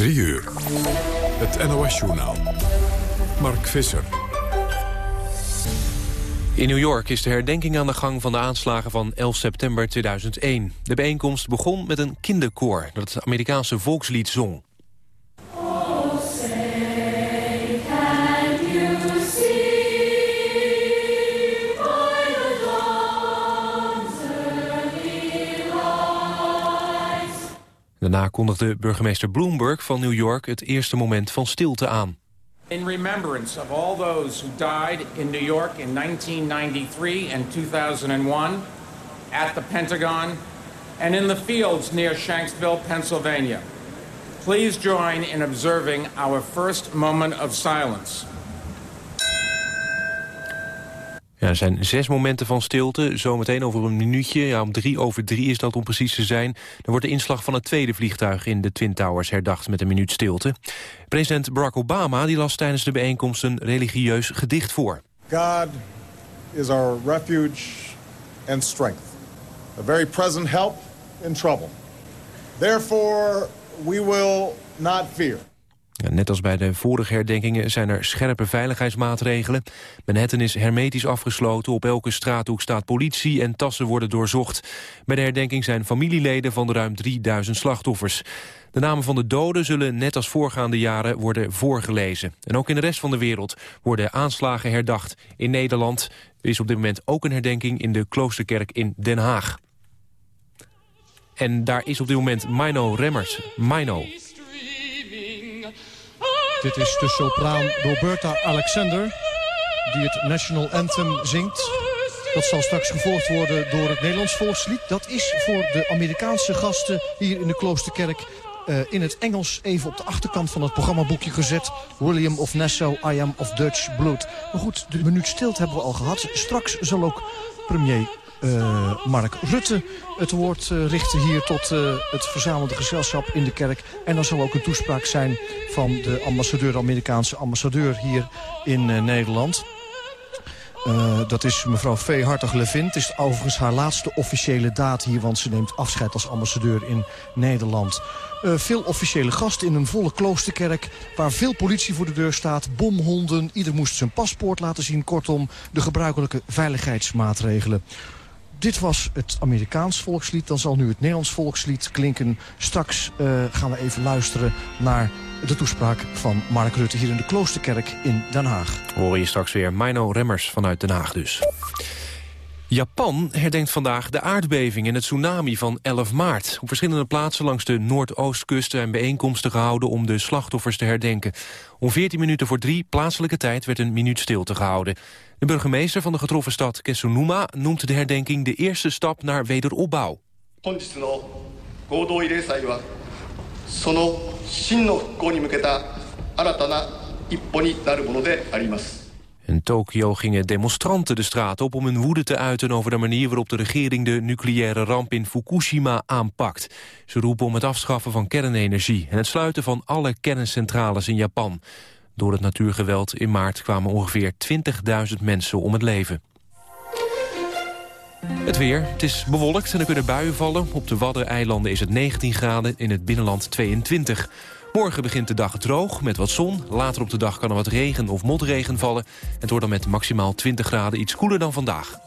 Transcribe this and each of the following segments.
3 uur. Het NOS-journaal. Mark Visser. In New York is de herdenking aan de gang van de aanslagen van 11 september 2001. De bijeenkomst begon met een kinderkoor dat het Amerikaanse volkslied zong. Daarna kondigde burgemeester Bloomberg van New York het eerste moment van stilte aan. In remembrance of all those who died in New York in 1993 and 2001 at the Pentagon and in the fields near Shanksville, Pennsylvania. Please join in observing our first moment of silence. Er zijn zes momenten van stilte. Zometeen over een minuutje. Ja, om drie over drie is dat om precies te zijn. Dan wordt de inslag van het tweede vliegtuig in de Twin Towers herdacht met een minuut stilte. President Barack Obama die las tijdens de bijeenkomst een religieus gedicht voor. God is our refuge and strength. A very present help in trouble. Therefore we will not fear. Net als bij de vorige herdenkingen zijn er scherpe veiligheidsmaatregelen. Manhattan is hermetisch afgesloten, op elke straathoek staat politie en tassen worden doorzocht. Bij de herdenking zijn familieleden van de ruim 3000 slachtoffers. De namen van de doden zullen net als voorgaande jaren worden voorgelezen. En ook in de rest van de wereld worden aanslagen herdacht. In Nederland is op dit moment ook een herdenking in de Kloosterkerk in Den Haag. En daar is op dit moment Mino Remmers. Mino. Dit is de sopraan Roberta Alexander, die het National Anthem zingt. Dat zal straks gevolgd worden door het Nederlands volkslied. Dat is voor de Amerikaanse gasten hier in de Kloosterkerk uh, in het Engels even op de achterkant van het programmaboekje gezet. William of Nassau, I am of Dutch blood. Maar goed, de minuut stilte hebben we al gehad. Straks zal ook premier uh, Mark Rutte het woord uh, richten hier tot uh, het verzamelde gezelschap in de kerk. En dan zal ook een toespraak zijn van de ambassadeur, de Amerikaanse ambassadeur hier in Nederland. Uh, dat is mevrouw V. Hartog-Levin. Het is overigens haar laatste officiële daad hier... want ze neemt afscheid als ambassadeur in Nederland. Veel officiële gasten in een volle kloosterkerk... waar veel politie voor de deur staat, bomhonden... ieder moest zijn paspoort laten zien. Kortom, de gebruikelijke veiligheidsmaatregelen. Dit was het Amerikaans volkslied. Dan zal nu het Nederlands volkslied klinken. Straks uh, gaan we even luisteren naar de toespraak van Mark Rutte... hier in de Kloosterkerk in Den Haag. Hoor je straks weer Mino Remmers vanuit Den Haag dus. Japan herdenkt vandaag de aardbeving en het tsunami van 11 maart. Op verschillende plaatsen langs de Noordoostkust zijn bijeenkomsten gehouden om de slachtoffers te herdenken. Om 14 minuten voor drie plaatselijke tijd werd een minuut stilte gehouden. De burgemeester van de getroffen stad Kesunuma noemt de herdenking de eerste stap naar wederopbouw. In Tokio gingen demonstranten de straat op om hun woede te uiten over de manier waarop de regering de nucleaire ramp in Fukushima aanpakt. Ze roepen om het afschaffen van kernenergie en het sluiten van alle kerncentrales in Japan. Door het natuurgeweld in maart kwamen ongeveer 20.000 mensen om het leven. Het weer. Het is bewolkt en er kunnen buien vallen. Op de Waddeneilanden is het 19 graden, in het binnenland 22. Morgen begint de dag droog met wat zon. Later op de dag kan er wat regen of motregen vallen. Het wordt dan met maximaal 20 graden iets koeler dan vandaag.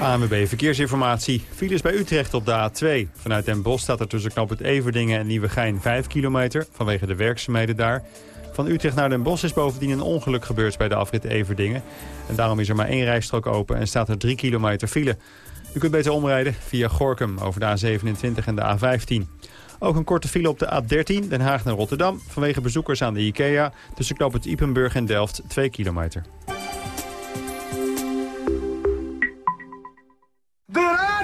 ANWB Verkeersinformatie. Files bij Utrecht op de A2. Vanuit Den Bosch staat er tussen knop het Everdingen en Nieuwegein 5 kilometer... vanwege de werkzaamheden daar. Van Utrecht naar Den Bosch is bovendien een ongeluk gebeurd bij de afrit Everdingen. En daarom is er maar één rijstrook open en staat er 3 kilometer file. U kunt beter omrijden via Gorkum over de A27 en de A15. Ook een korte file op de A13, Den Haag naar Rotterdam... vanwege bezoekers aan de IKEA tussen knoop het Ipenburg en Delft 2 kilometer.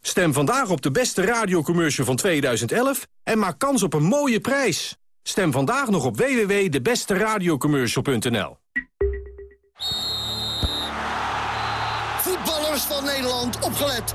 Stem vandaag op de beste radiocommercial van 2011 en maak kans op een mooie prijs. Stem vandaag nog op www.debesteradiocommercial.nl. Voetballers van Nederland, opgelet.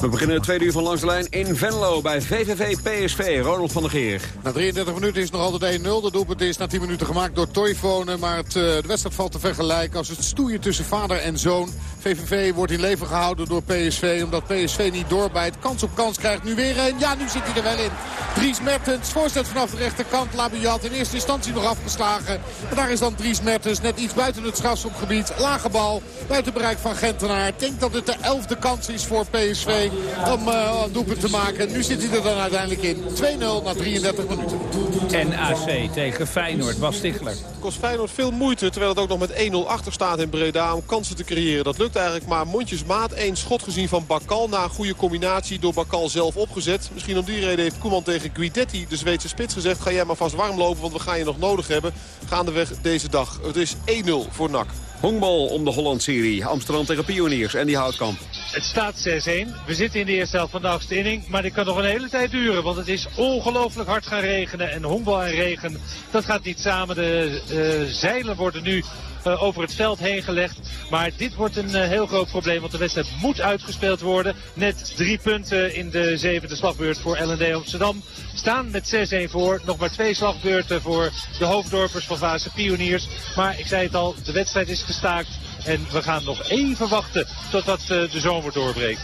We beginnen het tweede uur van Langs de Lijn in Venlo bij VVV PSV. Ronald van der Geer. Na 33 minuten is nog altijd 1-0. De doelpunt is na 10 minuten gemaakt door Toivonen. Maar het, uh, de wedstrijd valt te vergelijken als het stoeien tussen vader en zoon. VVV wordt in leven gehouden door PSV. Omdat PSV niet doorbijt. Kans op kans krijgt nu weer een. Ja, nu zit hij er wel in. Dries Mertens. Voorzet vanaf de rechterkant. Labiat in eerste instantie nog afgeslagen. Maar daar is dan Dries Mertens. Net iets buiten het strafschopgebied. Lage bal. Buiten bereik van Gentenaar. Ik denk dat het de elfde kans is voor PSV om uh, een doelpunt te maken. Nu zit hij er dan uiteindelijk in. 2-0 na 33 minuten. NAC tegen Feyenoord. Bas Stigler. Kost Feyenoord veel moeite, terwijl het ook nog met 1-0 achter staat in Breda om kansen te creëren. Dat lukt eigenlijk maar mondjesmaat. Eén schot gezien van Bakal na een goede combinatie door Bakal zelf opgezet. Misschien om die reden heeft Koeman tegen Guidetti, de Zweedse spits, gezegd... ga jij maar vast warm lopen, want we gaan je nog nodig hebben. Gaandeweg deze dag. Het is 1-0 voor NAC. Honkbal om de Holland-serie. Amsterdam tegen Pioniers en die Houtkamp. Het staat 6-1. We zitten in de eerste helft van de achtste inning. Maar dit kan nog een hele tijd duren. Want het is ongelooflijk hard gaan regenen. En honkbal en regen, dat gaat niet samen. De uh, zeilen worden nu uh, over het veld heen gelegd. Maar dit wordt een uh, heel groot probleem. Want de wedstrijd moet uitgespeeld worden. Net drie punten in de zevende slagbeurt voor LND Amsterdam. Staan met 6-1 voor. Nog maar twee slagbeurten voor de hoofddorpers van Vase Pioniers. Maar ik zei het al, de wedstrijd is gestaakt. En we gaan nog even wachten totdat uh, de zomer doorbreekt.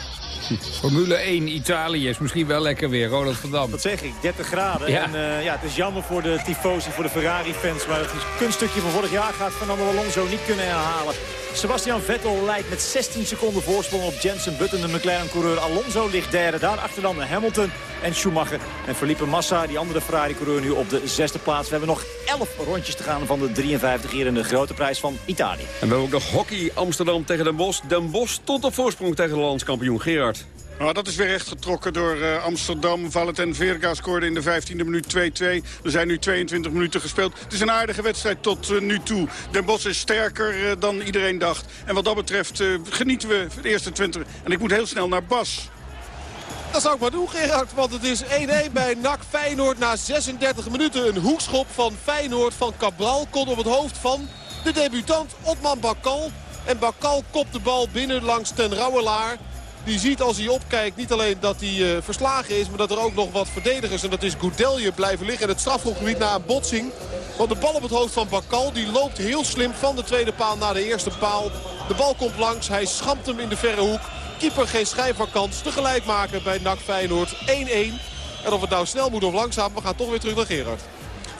Formule 1 Italië is misschien wel lekker weer. Ronald van Dam. Dat zeg ik, 30 graden. Ja. En uh, ja, het is jammer voor de tifosi, voor de Ferrari-fans. Maar het kunststukje van vorig jaar gaat Fernando Alonso niet kunnen herhalen. Sebastian Vettel leidt met 16 seconden voorsprong op Jensen Button, de McLaren-coureur. Alonso ligt derde, daarachter dan Hamilton en Schumacher. En Felipe Massa, die andere Ferrari-coureur, nu op de zesde plaats. We hebben nog 11 rondjes te gaan van de 53 hier in de grote prijs van Italië. En we hebben ook nog hockey Amsterdam tegen Den Bosch. Den Bosch tot op voorsprong tegen de landskampioen Gerard. Nou, dat is weer echt getrokken door uh, Amsterdam. Valentin Verga scoorde in de 15e minuut 2-2. Er zijn nu 22 minuten gespeeld. Het is een aardige wedstrijd tot uh, nu toe. Den Bosch is sterker uh, dan iedereen dacht. En wat dat betreft genieten we de eerste 20. En ik moet heel snel naar Bas. Dat zou ik maar doen, Gerard. Want het is 1-1 bij NAC Feyenoord na 36 minuten. Een hoekschop van Feyenoord van Cabral. Komt op het hoofd van de debutant Otman Bakal. En Bakal kopt de bal binnen langs ten Rouwelaar. Die ziet als hij opkijkt niet alleen dat hij uh, verslagen is... maar dat er ook nog wat verdedigers, en dat is Goudelje, blijven liggen... in het strafschopgebied na een botsing. Want de bal op het hoofd van Bakal die loopt heel slim van de tweede paal naar de eerste paal. De bal komt langs, hij schampt hem in de verre hoek. Keeper geen schijn van kans. Tegelijk maken bij NAC Feyenoord 1-1. En of het nou snel moet of langzaam, we gaan toch weer terug naar Gerard.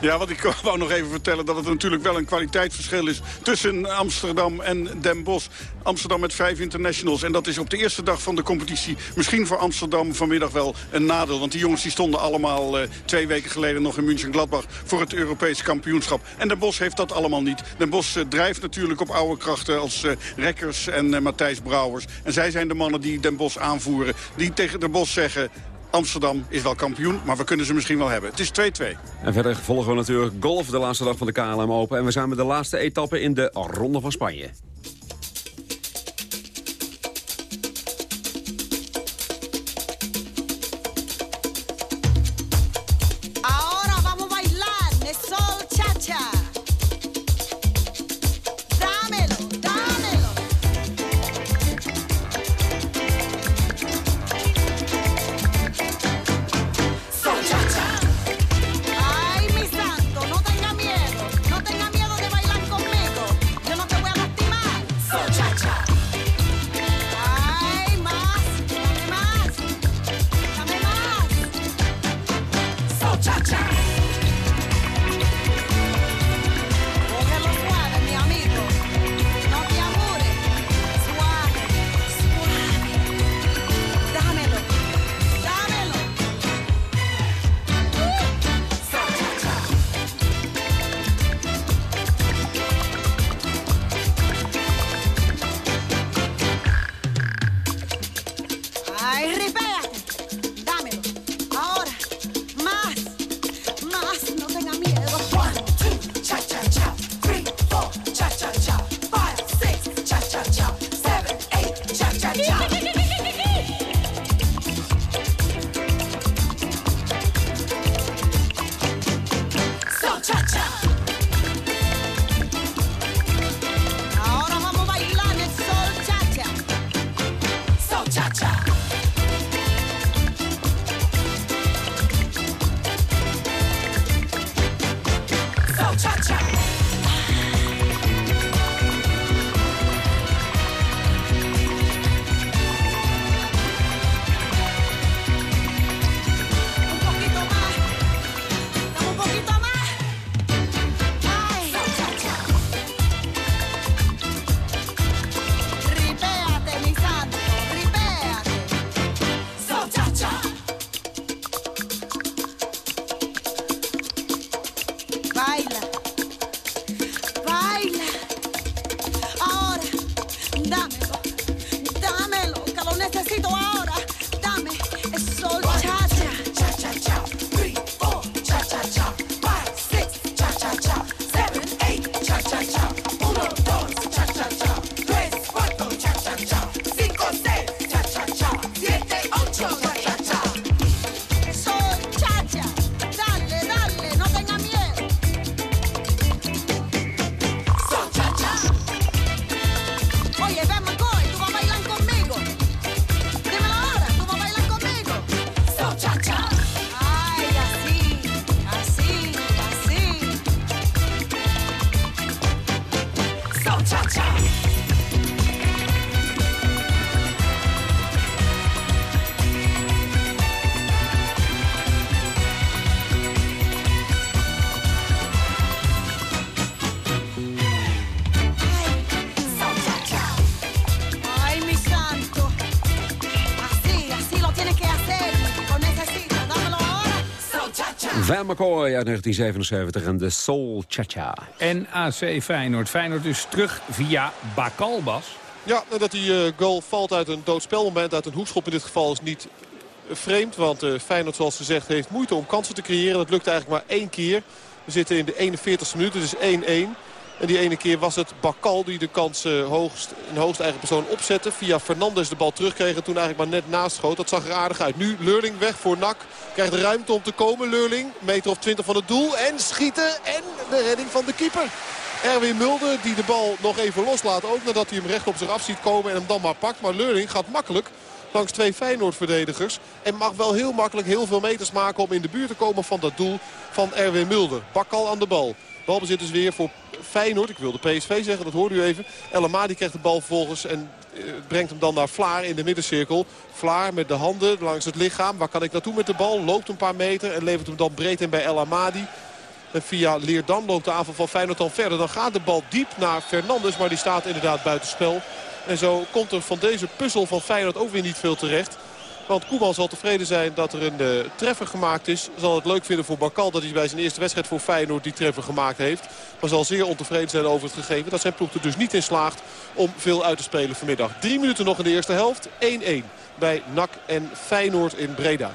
Ja, want ik wou nog even vertellen dat het natuurlijk wel een kwaliteitsverschil is... tussen Amsterdam en Den Bosch. Amsterdam met vijf internationals. En dat is op de eerste dag van de competitie misschien voor Amsterdam vanmiddag wel een nadeel. Want die jongens die stonden allemaal uh, twee weken geleden nog in München-Gladbach... voor het Europese kampioenschap. En Den Bosch heeft dat allemaal niet. Den Bosch uh, drijft natuurlijk op oude krachten als uh, Rekkers en Matthijs Brouwers. En zij zijn de mannen die Den Bosch aanvoeren. Die tegen Den Bosch zeggen... Amsterdam is wel kampioen, maar we kunnen ze misschien wel hebben. Het is 2-2. En verder volgen we natuurlijk golf, de laatste dag van de KLM Open. En we zijn met de laatste etappe in de Ronde van Spanje. Chop. McCoy uit 1977 en de Soul Cha-Cha. En AC Feyenoord. Feyenoord dus terug via Bakalbas. Ja, dat die uh, goal valt uit een doodspelmoment, uit een hoekschop in dit geval is niet vreemd. Want uh, Feyenoord, zoals gezegd, heeft moeite om kansen te creëren. Dat lukt eigenlijk maar één keer. We zitten in de 41ste minuut, dus 1-1. En die ene keer was het Bakal die de kans uh, hoogst, in hoogste eigen persoon opzette. Via Fernandes de bal terugkreeg en toen eigenlijk maar net naast schoot. Dat zag er aardig uit. Nu Leurling weg voor Nak. Krijgt ruimte om te komen. Leurling, meter of 20 van het doel. En schieten en de redding van de keeper. Erwin Mulder die de bal nog even loslaat. Ook nadat hij hem recht op zich af ziet komen en hem dan maar pakt. Maar Leurling gaat makkelijk langs twee Feyenoord-verdedigers. En mag wel heel makkelijk heel veel meters maken om in de buurt te komen van dat doel van Erwin Mulder. Bakkal aan de bal. Balbezit dus weer voor Feyenoord. Ik wilde PSV zeggen, dat hoorde u even. El Amadi krijgt de bal vervolgens en uh, brengt hem dan naar Vlaar in de middencirkel. Vlaar met de handen langs het lichaam. Waar kan ik naartoe met de bal? Loopt een paar meter en levert hem dan breed in bij El Amadi. En via Leerdam loopt de aanval van Feyenoord dan verder. Dan gaat de bal diep naar Fernandes, maar die staat inderdaad buitenspel. En zo komt er van deze puzzel van Feyenoord ook weer niet veel terecht. Want Koeman zal tevreden zijn dat er een uh, treffer gemaakt is. Zal het leuk vinden voor Bakal dat hij bij zijn eerste wedstrijd voor Feyenoord die treffer gemaakt heeft. Maar zal zeer ontevreden zijn over het gegeven. Dat zijn ploeg er dus niet in slaagt om veel uit te spelen vanmiddag. Drie minuten nog in de eerste helft. 1-1 bij NAC en Feyenoord in Breda.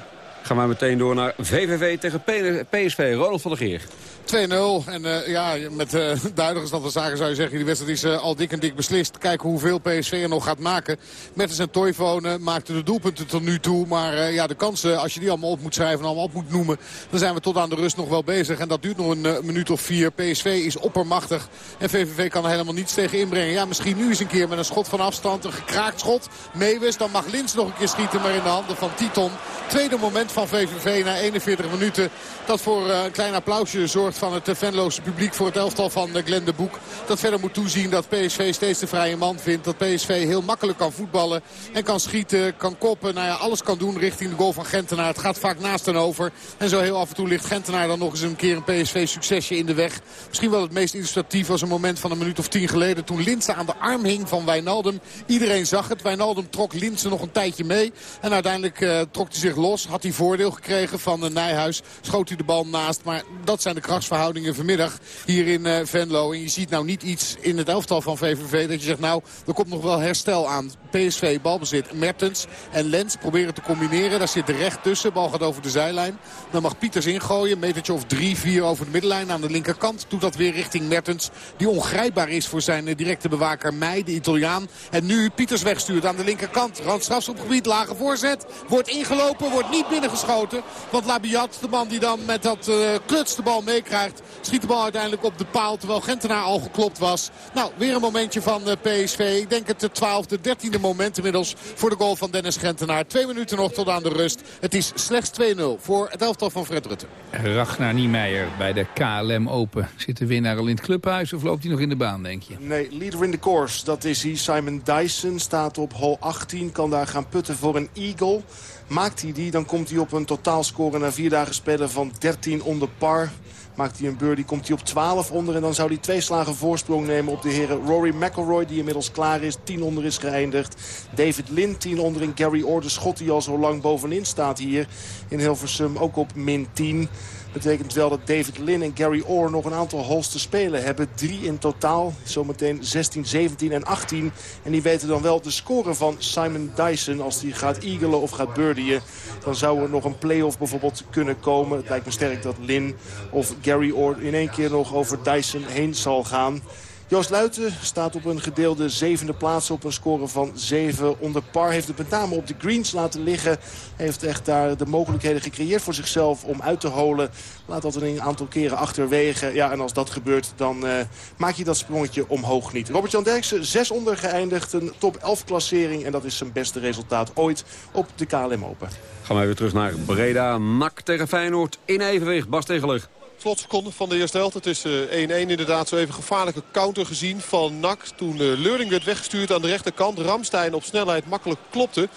Gaan we meteen door naar VVV tegen PSV. Ronald van der Geer. 2-0. En uh, ja, met uh, duidelijke stand van zaken zou je zeggen... die wedstrijd is uh, al dik en dik beslist. Kijken hoeveel PSV er nog gaat maken. Metters en Toivonen maakten de doelpunten tot nu toe. Maar ja, de kansen, als je die allemaal op moet schrijven en allemaal op moet noemen... dan zijn we tot aan de rust nog wel bezig. En dat duurt nog een minuut of vier. PSV is oppermachtig. En VVV kan er helemaal niets tegen inbrengen. Ja, misschien nu eens een keer met een schot van afstand. Een gekraakt schot. Meewes, dan mag Lins nog een keer schieten. Maar in de handen van Titon. Tweede moment van VVV na 41 minuten. Dat voor een klein applausje zorgt van het Venloze publiek voor het elftal van Glenn de Boek. Dat verder moet toezien dat PSV steeds de vrije man vindt. Dat PSV heel makkelijk kan voetballen en kan schieten, kan koppen. Nou ja, alles kan doen richting de goal van Gentenaar. Het gaat vaak naast en over. En zo heel af en toe ligt Gentenaar dan nog eens een keer een PSV-succesje in de weg. Misschien wel het meest illustratief was een moment van een minuut of tien geleden. Toen Linse aan de arm hing van Wijnaldum. Iedereen zag het. Wijnaldum trok Linse nog een tijdje mee. En uiteindelijk uh, trok hij zich los. Had hij voordeel gekregen van uh, Nijhuis. Schoot hij de bal naast. Maar dat zijn de krachtsverhoudingen vanmiddag hier in uh, Venlo. En je ziet nou niet iets in het elftal van VVV dat je zegt nou, er komt nog wel herstel aan. PSV balbezit. Mertens en Lens proberen te combineren. Daar zit de recht tussen. Bal gaat over de zijlijn. Dan mag Pieters ingooien. Metertje of drie, vier over de middenlijn aan de linkerkant. Doet dat weer richting Mertens. Die ongrijpbaar is voor zijn directe bewaker Meij, de Italiaan. En nu Pieters wegstuurt aan de linkerkant. Randstrafs op gebied, lage voorzet. Wordt ingelopen, wordt niet binnengeschoten. Want Labiat, de man die dan met dat uh, kluts de bal meekrijgt... schiet de bal uiteindelijk op de paal. Terwijl Gentenaar al geklopt was. Nou, weer een momentje van uh, PSV. Ik denk het de twaalfde, dertiende moment inmiddels voor de goal van Dennis Gentenaar. Twee minuten nog tot aan de rust. Het is slechts 2-0 voor het elftal van Fred Rutte. Ragnar Niemeyer bij de KLM Open. Zit de winnaar al in het clubhuis of loopt hij nog in de baan, denk je? Nee, leader in the course. Dat is hij. Simon Dyson staat op hole 18. Kan daar gaan putten voor een eagle. Maakt hij die, dan komt hij op een totaalscore na vier dagen spelen van 13 onder par. Maakt hij een birdie, komt hij op 12 onder. En dan zou hij twee slagen voorsprong nemen op de heren Rory McIlroy. Die inmiddels klaar is. 10 onder is geëindigd. David Lin 10 onder. En Gary Orr, de schot die al zo lang bovenin staat hier in Hilversum. Ook op min 10 betekent wel dat David Lin en Gary Orr nog een aantal holes te spelen hebben. Drie in totaal. Zometeen 16, 17 en 18. En die weten dan wel de score van Simon Dyson. Als die gaat eagelen of gaat birdieën. Dan zou er nog een play-off bijvoorbeeld kunnen komen. Het lijkt me sterk dat Lin of Gary Orr in één keer nog over Dyson heen zal gaan. Joost Luiten staat op een gedeelde zevende plaats op een score van 7 onder par. Heeft het met name op de greens laten liggen. Heeft echt daar de mogelijkheden gecreëerd voor zichzelf om uit te holen. Laat dat een aantal keren achterwege. Ja, en als dat gebeurt, dan uh, maak je dat sprongetje omhoog niet. Robert-Jan Derksen, 6 onder geëindigd. Een top 11 klassering. En dat is zijn beste resultaat ooit op de KLM Open. Gaan we weer terug naar Breda. Nak tegen Feyenoord in evenwicht. Bas Tegeler. Slotseconde van de eerste helft. Het is 1-1 inderdaad. Zo even gevaarlijke counter gezien van Nak. Toen uh, Leurling werd weggestuurd aan de rechterkant. Ramstein op snelheid makkelijk klopte.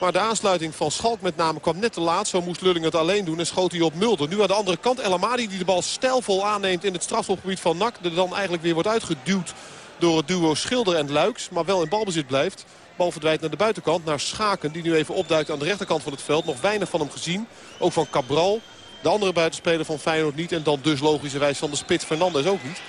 Maar de aansluiting van Schalk met name kwam net te laat. Zo moest Lulling het alleen doen en schoot hij op Mulder. Nu aan de andere kant El Amadi die de bal stijlvol aanneemt in het strafschopgebied van Nak. Er dan eigenlijk weer wordt uitgeduwd door het duo Schilder en Luiks. Maar wel in balbezit blijft. Bal verdwijnt naar de buitenkant, naar Schaken. Die nu even opduikt aan de rechterkant van het veld. Nog weinig van hem gezien. Ook van Cabral. De andere buitenspeler van Feyenoord niet. En dan dus logischerwijs van de spits Fernandes ook niet.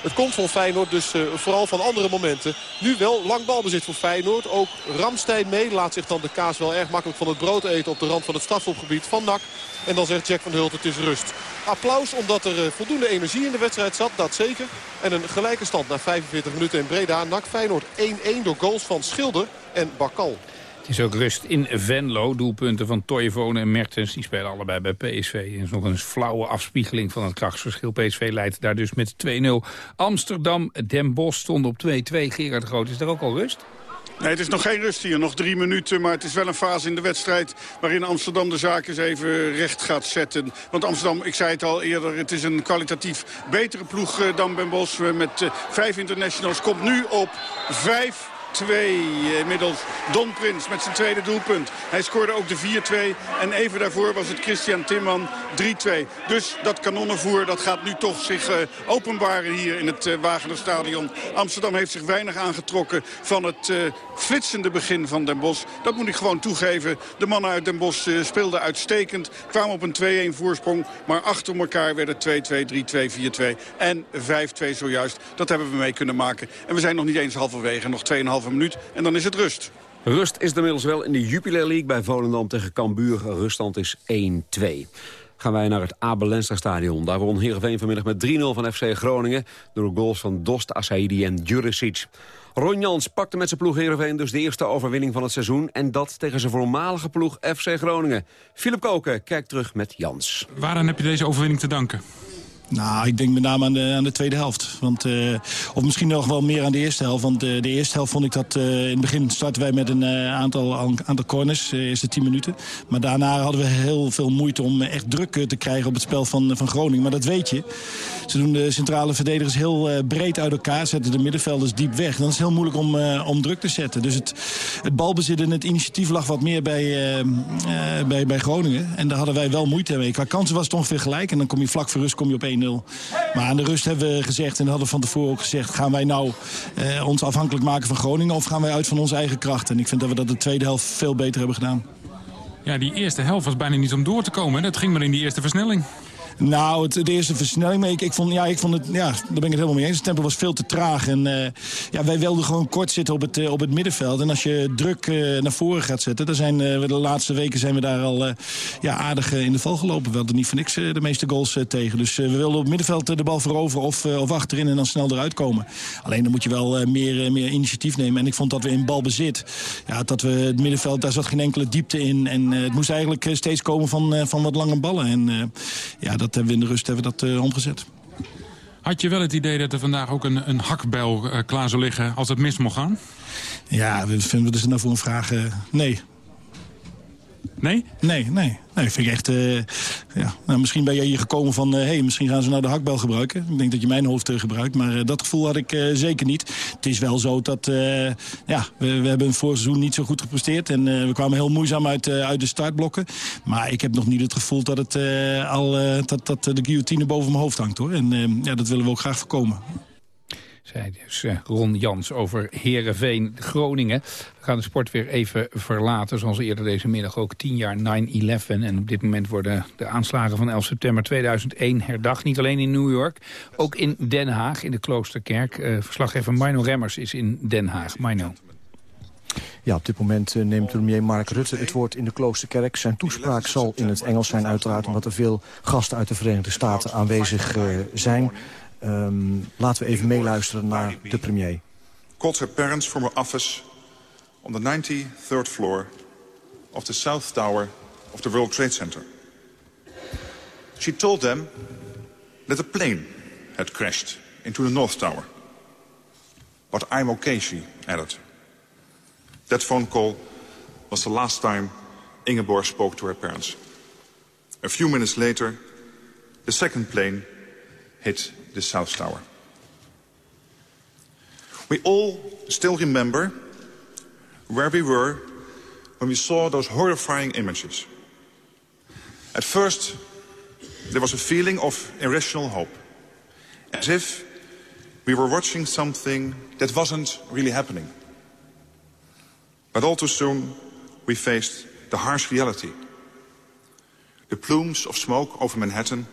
Het komt van Feyenoord dus uh, vooral van andere momenten. Nu wel lang balbezit voor Feyenoord. Ook Ramstein mee. Laat zich dan de kaas wel erg makkelijk van het brood eten op de rand van het strafschopgebied van NAC. En dan zegt Jack van Hult het is rust. Applaus omdat er uh, voldoende energie in de wedstrijd zat. Dat zeker. En een gelijke stand na 45 minuten in Breda. NAC Feyenoord 1-1 door goals van Schilder en Bakal. Het is ook rust in Venlo. Doelpunten van Toivonen en Mertens. Die spelen allebei bij PSV. Er is nog een flauwe afspiegeling van het krachtsverschil. PSV leidt daar dus met 2-0. Amsterdam, Den Bosch stond op 2-2. Gerard Groot, is er ook al rust? Nee, het is nog geen rust hier. Nog drie minuten. Maar het is wel een fase in de wedstrijd... waarin Amsterdam de zaak eens even recht gaat zetten. Want Amsterdam, ik zei het al eerder... het is een kwalitatief betere ploeg uh, dan Ben Bosch. Uh, met uh, vijf internationals. Komt nu op vijf 2 inmiddels. Don Prins met zijn tweede doelpunt. Hij scoorde ook de 4-2. En even daarvoor was het Christian Timman 3-2. Dus dat kanonnenvoer dat gaat nu toch zich uh, openbaren hier in het uh, Wagenerstadion. Amsterdam heeft zich weinig aangetrokken van het flitsende begin van Den Bosch. Dat moet ik gewoon toegeven. De mannen uit Den Bosch speelden uitstekend. Kwamen op een 2-1 voorsprong. Maar achter elkaar werden 2-2, 3-2, 4-2 en 5-2 zojuist. Dat hebben we mee kunnen maken. En we zijn nog niet eens halverwege. Nog 2,5 minuut en dan is het rust. Rust is inmiddels wel in de Jupiler League bij Volendam tegen Cambuur. Ruststand is 1-2 gaan wij naar het Abel Stadion. Daar won Heerenveen vanmiddag met 3-0 van FC Groningen... door goals van Dost, Asaidi en Juricic. Ron Jans pakte met zijn ploeg Heerenveen dus de eerste overwinning van het seizoen... en dat tegen zijn voormalige ploeg FC Groningen. Philip Koken kijkt terug met Jans. Waaraan heb je deze overwinning te danken? Nou, ik denk met name aan de, aan de tweede helft. Want, uh, of misschien nog wel meer aan de eerste helft. Want uh, de eerste helft vond ik dat... Uh, in het begin startten wij met een aantal, aantal corners, de eerste tien minuten. Maar daarna hadden we heel veel moeite om echt druk te krijgen op het spel van, van Groningen. Maar dat weet je. Ze doen de centrale verdedigers heel breed uit elkaar. Zetten de middenvelders diep weg. Dan is het heel moeilijk om, om druk te zetten. Dus het, het balbezit en het initiatief lag wat meer bij, bij, bij Groningen. En daar hadden wij wel moeite mee. Qua kansen was het ongeveer gelijk. En dan kom je vlak voor rust kom je op 1 maar aan de rust hebben we gezegd, en hadden van tevoren ook gezegd... gaan wij nou eh, ons afhankelijk maken van Groningen... of gaan wij uit van onze eigen kracht? En ik vind dat we dat de tweede helft veel beter hebben gedaan. Ja, die eerste helft was bijna niet om door te komen. Dat ging maar in die eerste versnelling. Nou, de eerste versnelling. Maar ik, ik, vond, ja, ik vond het, ja, daar ben ik het helemaal mee eens. Het tempo was veel te traag. En uh, ja, wij wilden gewoon kort zitten op het, uh, op het middenveld. En als je druk uh, naar voren gaat zetten. Dan zijn, de laatste weken zijn we daar al ja, aardig in de val gelopen. We hadden niet voor niks de meeste goals tegen. Dus we wilden op het middenveld de bal veroveren of, of achterin en dan snel eruit komen. Alleen dan moet je wel meer, meer initiatief nemen. En ik vond dat we in balbezit, ja, dat we het middenveld, daar zat geen enkele diepte in. En het moest eigenlijk steeds komen van, van wat lange ballen. En ja, dat hebben we in de rust hebben we dat uh, omgezet. Had je wel het idee dat er vandaag ook een, een hakbel uh, klaar zou liggen als het mis mocht gaan? Ja, vinden we dus nou voor een vraag? Nee. Nee? Nee, nee. Nee, vind ik echt... Uh, ja. nou, misschien ben jij hier gekomen van... hé, hey, misschien gaan ze nou de hakbel gebruiken. Ik denk dat je mijn hoofd uh, gebruikt. Maar dat gevoel had ik zeker niet. Het is wel zo dat... ja, we, we hebben een voorseizoen niet zo goed gepresteerd. En we kwamen heel moeizaam uit, uit de startblokken. Maar ik heb nog niet het gevoel dat, het, al, dat, dat de guillotine boven mijn hoofd hangt. hoor. En ja, dat willen we ook graag voorkomen. Zei dus uh, Ron Jans over Herenveen Groningen. We gaan de sport weer even verlaten. Zoals eerder deze middag ook 10 jaar 9-11. En op dit moment worden de aanslagen van 11 september 2001 herdacht. Niet alleen in New York, ook in Den Haag, in de Kloosterkerk. Uh, verslaggever Mino Remmers is in Den Haag. Mino. Ja, op dit moment uh, neemt premier Mark Rutte het woord in de Kloosterkerk. Zijn toespraak zal in het Engels zijn uiteraard... omdat er veel gasten uit de Verenigde Staten aanwezig zijn. Um, laten we even meeluisteren naar de premier. Called her parents from her office on the 93rd floor of the South Tower of the World Trade Center. She told them that a plane had crashed into the North Tower. But I'm okay, she added. That phone call was the last time Ingeborg spoke to her parents. A few minutes later, the second plane hit the South Tower. We all still remember where we were when we saw those horrifying images. At first, there was a feeling of irrational hope, as if we were watching something that wasn't really happening. But all too soon, we faced the harsh reality. The plumes of smoke over Manhattan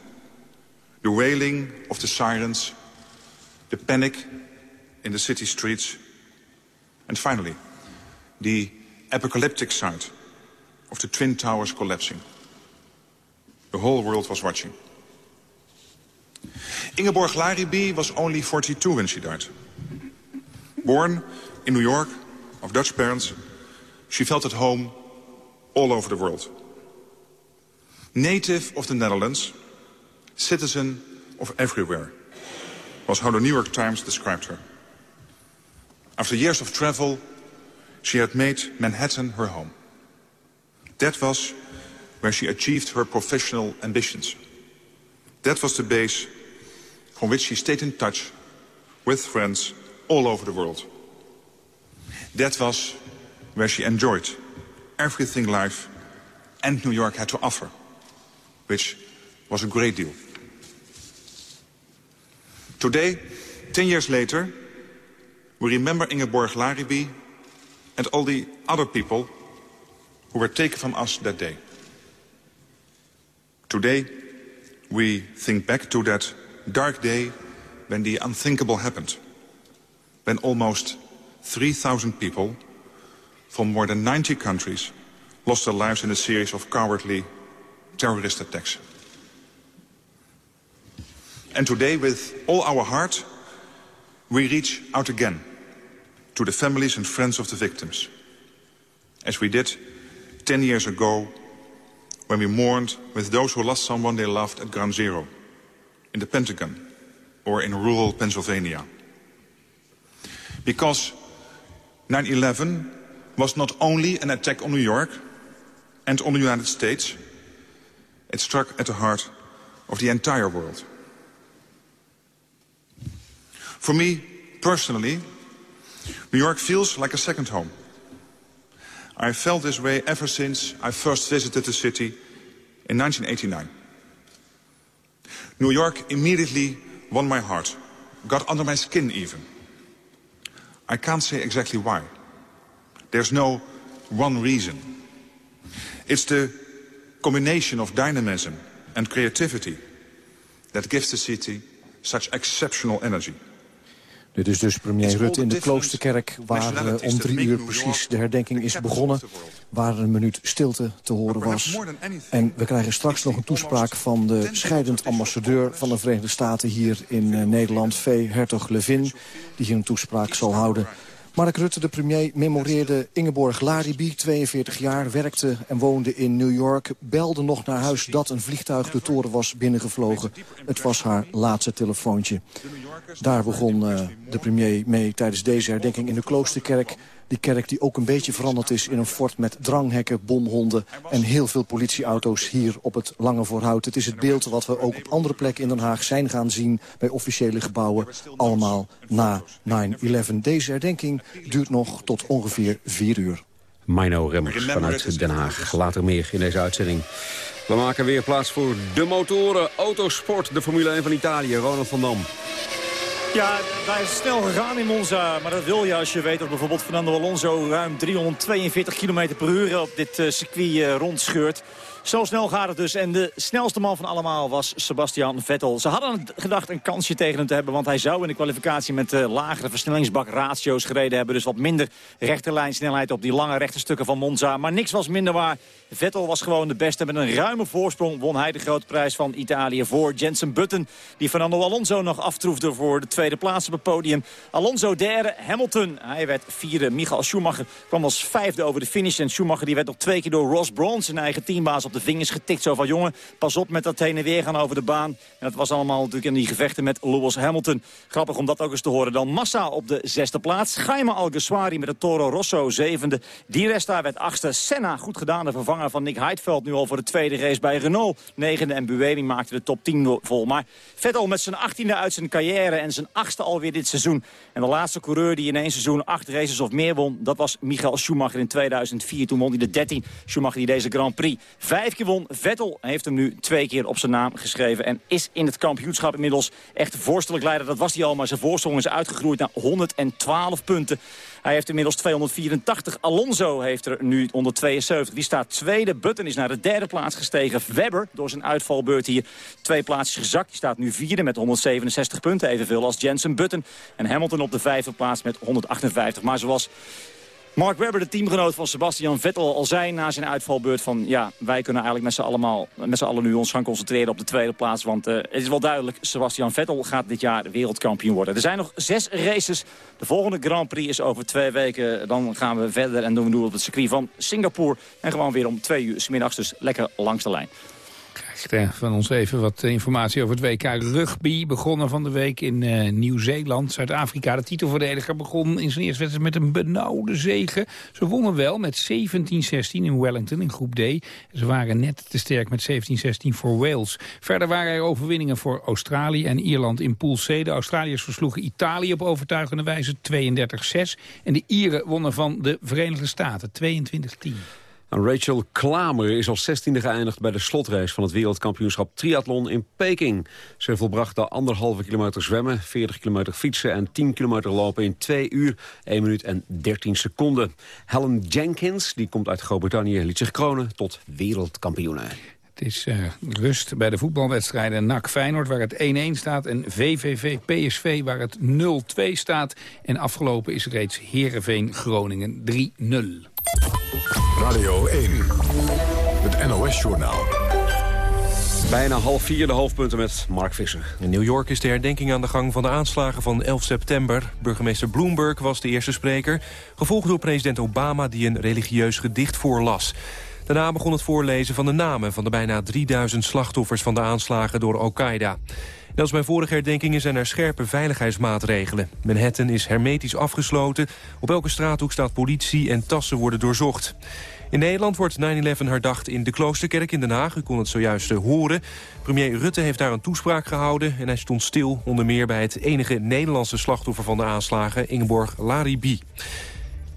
the wailing of the sirens, the panic in the city streets, and finally, the apocalyptic sight of the Twin Towers collapsing. The whole world was watching. Ingeborg Laribi was only 42 when she died. Born in New York, of Dutch parents, she felt at home all over the world. Native of the Netherlands, citizen of everywhere, was how the New York Times described her. After years of travel, she had made Manhattan her home. That was where she achieved her professional ambitions. That was the base from which she stayed in touch with friends all over the world. That was where she enjoyed everything life and New York had to offer, which was a great deal. Today, ten years later, we remember Ingeborg Laribi and all the other people who were taken from us that day. Today, we think back to that dark day when the unthinkable happened. When almost 3,000 people from more than 90 countries lost their lives in a series of cowardly terrorist attacks. And today, with all our heart, we reach out again to the families and friends of the victims, as we did 10 years ago when we mourned with those who lost someone they loved at Ground Zero in the Pentagon or in rural Pennsylvania. Because 9-11 was not only an attack on New York and on the United States, it struck at the heart of the entire world. For me, personally, New York feels like a second home. I felt this way ever since I first visited the city in 1989. New York immediately won my heart, got under my skin even. I can't say exactly why. There's no one reason. It's the combination of dynamism and creativity that gives the city such exceptional energy. Dit is dus premier Rutte in de Kloosterkerk... waar uh, om drie uur precies de herdenking is begonnen... waar een minuut stilte te horen was. En we krijgen straks nog een toespraak van de scheidend ambassadeur... van de Verenigde Staten hier in uh, Nederland, V. Hertog Levin... die hier een toespraak zal houden Mark Rutte, de premier, memoreerde Ingeborg Laribi, 42 jaar, werkte en woonde in New York. Belde nog naar huis dat een vliegtuig de toren was binnengevlogen. Het was haar laatste telefoontje. Daar begon uh, de premier mee tijdens deze herdenking in de Kloosterkerk. Die kerk die ook een beetje veranderd is in een fort met dranghekken, bomhonden... en heel veel politieauto's hier op het Lange Voorhout. Het is het beeld wat we ook op andere plekken in Den Haag zijn gaan zien... bij officiële gebouwen, allemaal na 9-11. Deze herdenking duurt nog tot ongeveer vier uur. Mino Remmers vanuit Den Haag. Later meer in deze uitzending. We maken weer plaats voor de motoren, autosport, de Formule 1 van Italië. Ronald van Dam. Ja, daar is snel gegaan in Monza. Maar dat wil je als je weet dat bijvoorbeeld Fernando Alonso... ruim 342 km per uur op dit uh, circuit uh, rondscheurt. Zo snel gaat het dus. En de snelste man van allemaal was Sebastian Vettel. Ze hadden gedacht een kansje tegen hem te hebben. Want hij zou in de kwalificatie met uh, lagere versnellingsbakratio's gereden hebben. Dus wat minder rechterlijnsnelheid op die lange rechte stukken van Monza. Maar niks was minder waar. Vettel was gewoon de beste. Met een ruime voorsprong won hij de grote prijs van Italië voor Jensen Button. Die Fernando Alonso nog aftroefde voor de tweede plaats op het podium. Alonso derde, Hamilton. Hij werd vierde. Michael Schumacher kwam als vijfde over de finish. En Schumacher die werd nog twee keer door Ross Brawn, zijn eigen teambaas, op de vingers getikt. Zo van, jongen, pas op met dat heen en weer gaan over de baan. En dat was allemaal natuurlijk in die gevechten met Lewis Hamilton. Grappig om dat ook eens te horen. Dan Massa op de zesde plaats. Jaime Alguersuari met de Toro Rosso zevende. Di Resta werd achtste. Senna, goed gedaan, de vervanger van Nick Heidveld. Nu al voor de tweede race bij Renault. Negende en Buemi maakte de top 10 vol. Maar Vettel met zijn achttiende uit zijn carrière en zijn achtste alweer dit seizoen. En de laatste coureur die in één seizoen acht races of meer won... dat was Michael Schumacher in 2004. Toen won hij de 13. Schumacher die deze Grand Prix vijf keer won. Vettel heeft hem nu twee keer op zijn naam geschreven... en is in het kampioenschap inmiddels echt vorstelijk leider. Dat was hij al, maar zijn voorsprong is uitgegroeid naar 112 punten. Hij heeft inmiddels 284. Alonso heeft er nu 172. Die staat tweede. Button is naar de derde plaats gestegen. Webber, door zijn uitvalbeurt hier, twee plaatsjes gezakt. Die staat nu vierde met 167 punten. Evenveel als Jensen Button. En Hamilton op de vijfde plaats met 158. Maar zoals Mark Webber, de teamgenoot van Sebastian Vettel, al zei na zijn uitvalbeurt van... ja, wij kunnen eigenlijk met z'n allen nu ons gaan concentreren op de tweede plaats. Want uh, het is wel duidelijk, Sebastian Vettel gaat dit jaar wereldkampioen worden. Er zijn nog zes races. De volgende Grand Prix is over twee weken. Dan gaan we verder en doen we op het circuit van Singapore. En gewoon weer om twee uur s middags, dus lekker langs de lijn van ons even wat informatie over het WK Rugby. Begonnen van de week in uh, Nieuw-Zeeland, Zuid-Afrika. De titelverdediger begon in zijn eerste wedstrijd met een benauwde zegen. Ze wonnen wel met 17-16 in Wellington in groep D. Ze waren net te sterk met 17-16 voor Wales. Verder waren er overwinningen voor Australië en Ierland in Pool C. De Australiërs versloegen Italië op overtuigende wijze 32-6. En de Ieren wonnen van de Verenigde Staten 22-10. Rachel Klamer is als 16e geëindigd bij de slotrace van het wereldkampioenschap triathlon in Peking. Ze volbracht de anderhalve kilometer zwemmen, 40 kilometer fietsen en 10 kilometer lopen in 2 uur, 1 minuut en 13 seconden. Helen Jenkins, die komt uit Groot-Brittannië, liet zich kronen tot wereldkampioene. Het is uh, rust bij de voetbalwedstrijden NAC Feyenoord waar het 1-1 staat... en VVV PSV waar het 0-2 staat. En afgelopen is reeds Heerenveen Groningen 3-0. Radio 1, het NOS-journaal. Bijna half vier de hoofdpunten met Mark Visser. In New York is de herdenking aan de gang van de aanslagen van 11 september. Burgemeester Bloomberg was de eerste spreker. Gevolgd door president Obama die een religieus gedicht voorlas. Daarna begon het voorlezen van de namen van de bijna 3000 slachtoffers van de aanslagen door Al-Qaeda. Net als bij vorige herdenkingen zijn er scherpe veiligheidsmaatregelen. Manhattan is hermetisch afgesloten. Op elke straathoek staat politie en tassen worden doorzocht. In Nederland wordt 9-11 herdacht in de Kloosterkerk in Den Haag. U kon het zojuist eh, horen. Premier Rutte heeft daar een toespraak gehouden... en hij stond stil onder meer bij het enige Nederlandse slachtoffer van de aanslagen... Ingeborg Laribi.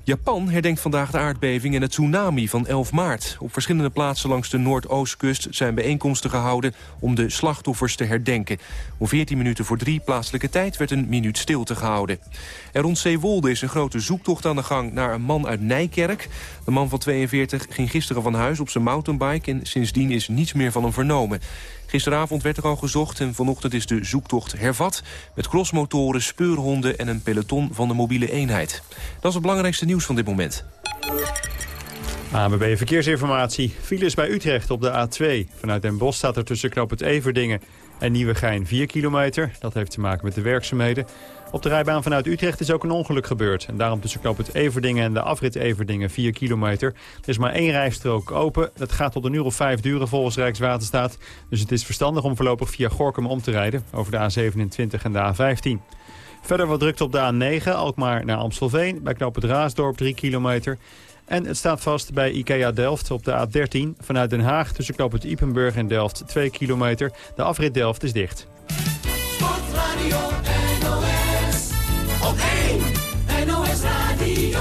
Japan herdenkt vandaag de aardbeving en het tsunami van 11 maart. Op verschillende plaatsen langs de Noordoostkust zijn bijeenkomsten gehouden om de slachtoffers te herdenken. Om 14 minuten voor drie plaatselijke tijd werd een minuut stilte gehouden. En rond Zeewolde is een grote zoektocht aan de gang naar een man uit Nijkerk. De man van 42 ging gisteren van huis op zijn mountainbike en sindsdien is niets meer van hem vernomen. Gisteravond werd er al gezocht en vanochtend is de zoektocht hervat... met crossmotoren, speurhonden en een peloton van de mobiele eenheid. Dat is het belangrijkste nieuws van dit moment. ABB Verkeersinformatie. Files bij Utrecht op de A2. Vanuit Den Bosch staat er tussen knop het Everdingen en Nieuwegein 4 kilometer. Dat heeft te maken met de werkzaamheden. Op de rijbaan vanuit Utrecht is ook een ongeluk gebeurd. En daarom tussen knoop het Everdingen en de afrit Everdingen 4 kilometer. Er is maar één rijstrook open. Dat gaat tot een uur of vijf duren volgens Rijkswaterstaat. Dus het is verstandig om voorlopig via Gorkum om te rijden. Over de A27 en de A15. Verder wat drukt op de A9, Alkmaar naar Amstelveen. Bij knoop het Raasdorp 3 kilometer. En het staat vast bij IKEA Delft op de A13. Vanuit Den Haag tussen knoop het Ipenburg en Delft 2 kilometer. De afrit Delft is dicht. Sportradio NOS. Op 1 NOS Radio.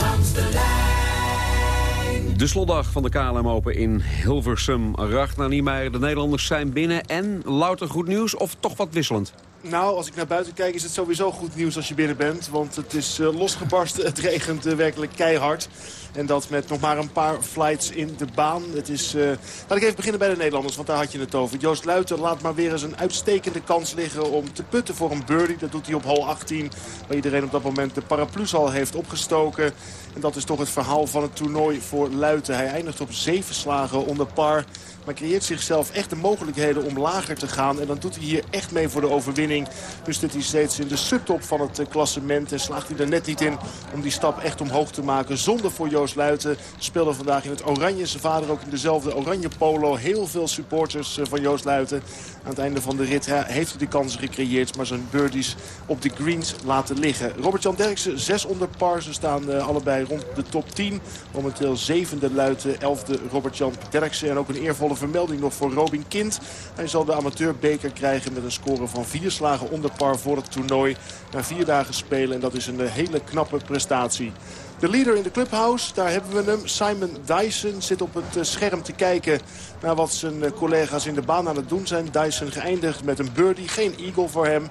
Langs de lijn. De slotdag van de KLM Open in Hilversum. Ragnar Niemeyer, de Nederlanders zijn binnen. En louter goed nieuws of toch wat wisselend? Nou, als ik naar buiten kijk is het sowieso goed nieuws als je binnen bent. Want het is uh, losgebarsten, het regent uh, werkelijk keihard. En dat met nog maar een paar flights in de baan. Het is, uh, laat ik even beginnen bij de Nederlanders, want daar had je het over. Joost Luiten laat maar weer eens een uitstekende kans liggen om te putten voor een birdie. Dat doet hij op hole 18, waar iedereen op dat moment de paraplu's al heeft opgestoken. En dat is toch het verhaal van het toernooi voor Luiten. Hij eindigt op zeven slagen onder par. Maar creëert zichzelf echt de mogelijkheden om lager te gaan. En dan doet hij hier echt mee voor de overwinning. Dus zit hij steeds in de subtop van het klassement. En slaagt hij er net niet in om die stap echt omhoog te maken. Zonder voor Joost Luiten. Speelde vandaag in het oranje. Zijn vader ook in dezelfde oranje polo. Heel veel supporters van Joost Luiten. Aan het einde van de rit heeft hij de kansen gecreëerd. Maar zijn birdies op de greens laten liggen. Robert-Jan Derksen, zes onder par. Ze staan uh, allebei rond de top 10. Momenteel zevende Luiten, elfde Robert-Jan Derksen. En ook een eervolle vermelding nog voor Robin Kind. Hij zal de amateurbeker krijgen met een score van vier slagen onder par voor het toernooi. Na vier dagen spelen en dat is een hele knappe prestatie. De leader in de clubhouse, daar hebben we hem. Simon Dyson zit op het scherm te kijken naar wat zijn collega's in de baan aan het doen zijn. Dyson geëindigd met een birdie, geen eagle voor hem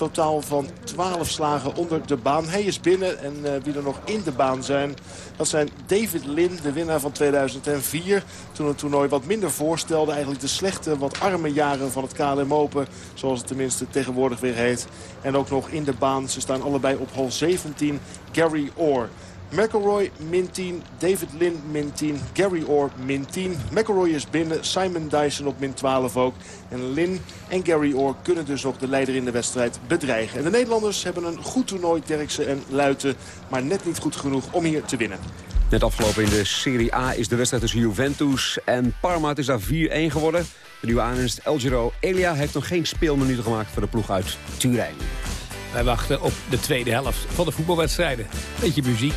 totaal van 12 slagen onder de baan. Hij is binnen en uh, wie er nog in de baan zijn... dat zijn David Lin, de winnaar van 2004. Toen het toernooi wat minder voorstelde. Eigenlijk de slechte, wat arme jaren van het KLM Open. Zoals het tenminste tegenwoordig weer heet. En ook nog in de baan. Ze staan allebei op hol 17. Gary Orr. McElroy min 10, David Lin min 10, Gary Orr min 10. McElroy is binnen, Simon Dyson op min 12 ook. En Lin en Gary Orr kunnen dus nog de leider in de wedstrijd bedreigen. En de Nederlanders hebben een goed toernooi, Derksen en Luiten. Maar net niet goed genoeg om hier te winnen. Net afgelopen in de Serie A is de wedstrijd tussen Juventus en Parma. Het is daar 4-1 geworden. De nieuwe aanwinst El Giro Elia heeft nog geen speelminuten gemaakt voor de ploeg uit Turijn. Wij wachten op de tweede helft van de voetbalwedstrijden. Beetje muziek.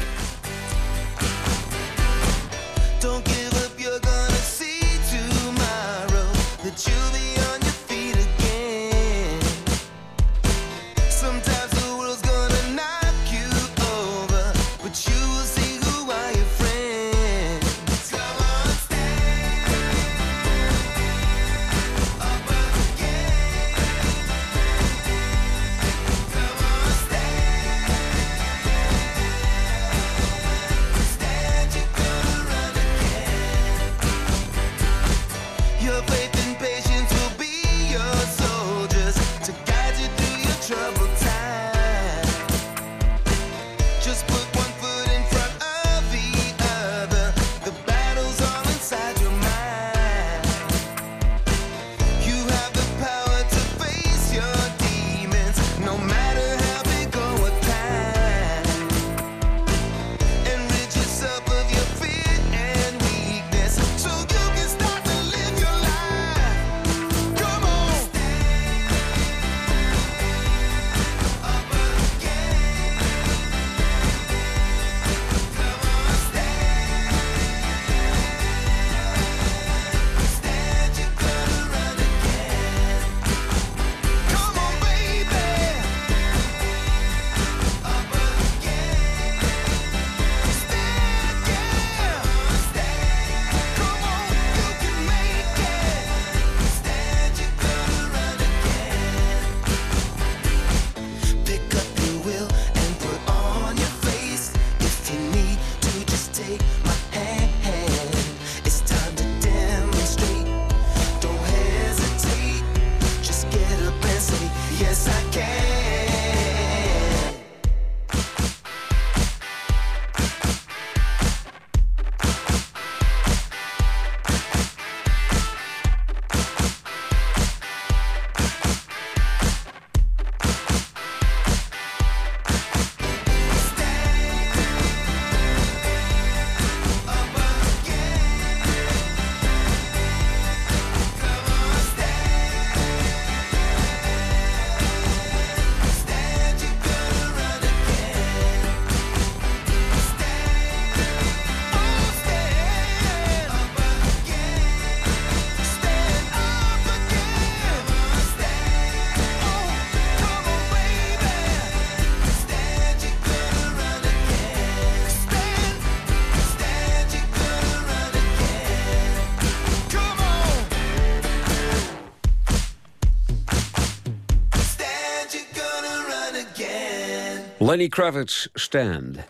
Lenny Kravitz, Stand. We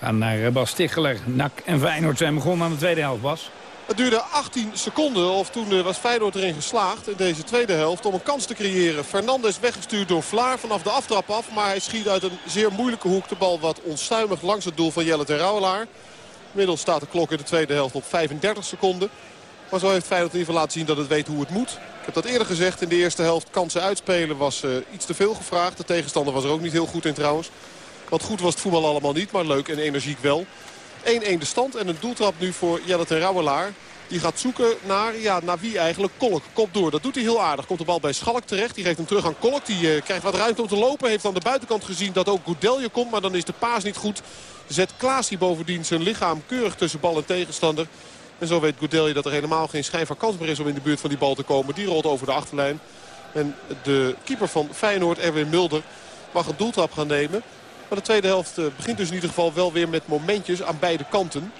gaan naar eh, Bas Ticheler. Nak en Feyenoord zijn begonnen aan de tweede helft, Bas. Het duurde 18 seconden of toen eh, was Feyenoord erin geslaagd in deze tweede helft om een kans te creëren. Fernandes weggestuurd door Vlaar vanaf de aftrap af. Maar hij schiet uit een zeer moeilijke hoek de bal wat onstuimig langs het doel van Jelle ter Rauwelaar. Inmiddels staat de klok in de tweede helft op 35 seconden. Maar zo heeft Feyenoord in ieder geval laten zien dat het weet hoe het moet. Ik heb dat eerder gezegd. In de eerste helft kansen uitspelen was uh, iets te veel gevraagd. De tegenstander was er ook niet heel goed in trouwens. Wat goed was het voetbal allemaal niet, maar leuk en energiek wel. 1-1 de stand en een doeltrap nu voor Jelle ten Rauwelaar. Die gaat zoeken naar, ja, naar wie eigenlijk? Kolk. Komt door. Dat doet hij heel aardig. Komt de bal bij Schalk terecht. Die geeft hem terug aan Kolk. Die uh, krijgt wat ruimte om te lopen. Heeft aan de buitenkant gezien dat ook Goudelje komt. Maar dan is de paas niet goed. Zet Klaasie bovendien zijn lichaam keurig tussen bal en tegenstander. En zo weet Goudelje dat er helemaal geen schijn van kans meer is om in de buurt van die bal te komen. Die rolt over de achterlijn. En de keeper van Feyenoord, Erwin Mulder, mag een doeltrap gaan nemen. Maar de tweede helft eh, begint dus in ieder geval wel weer met momentjes aan beide kanten.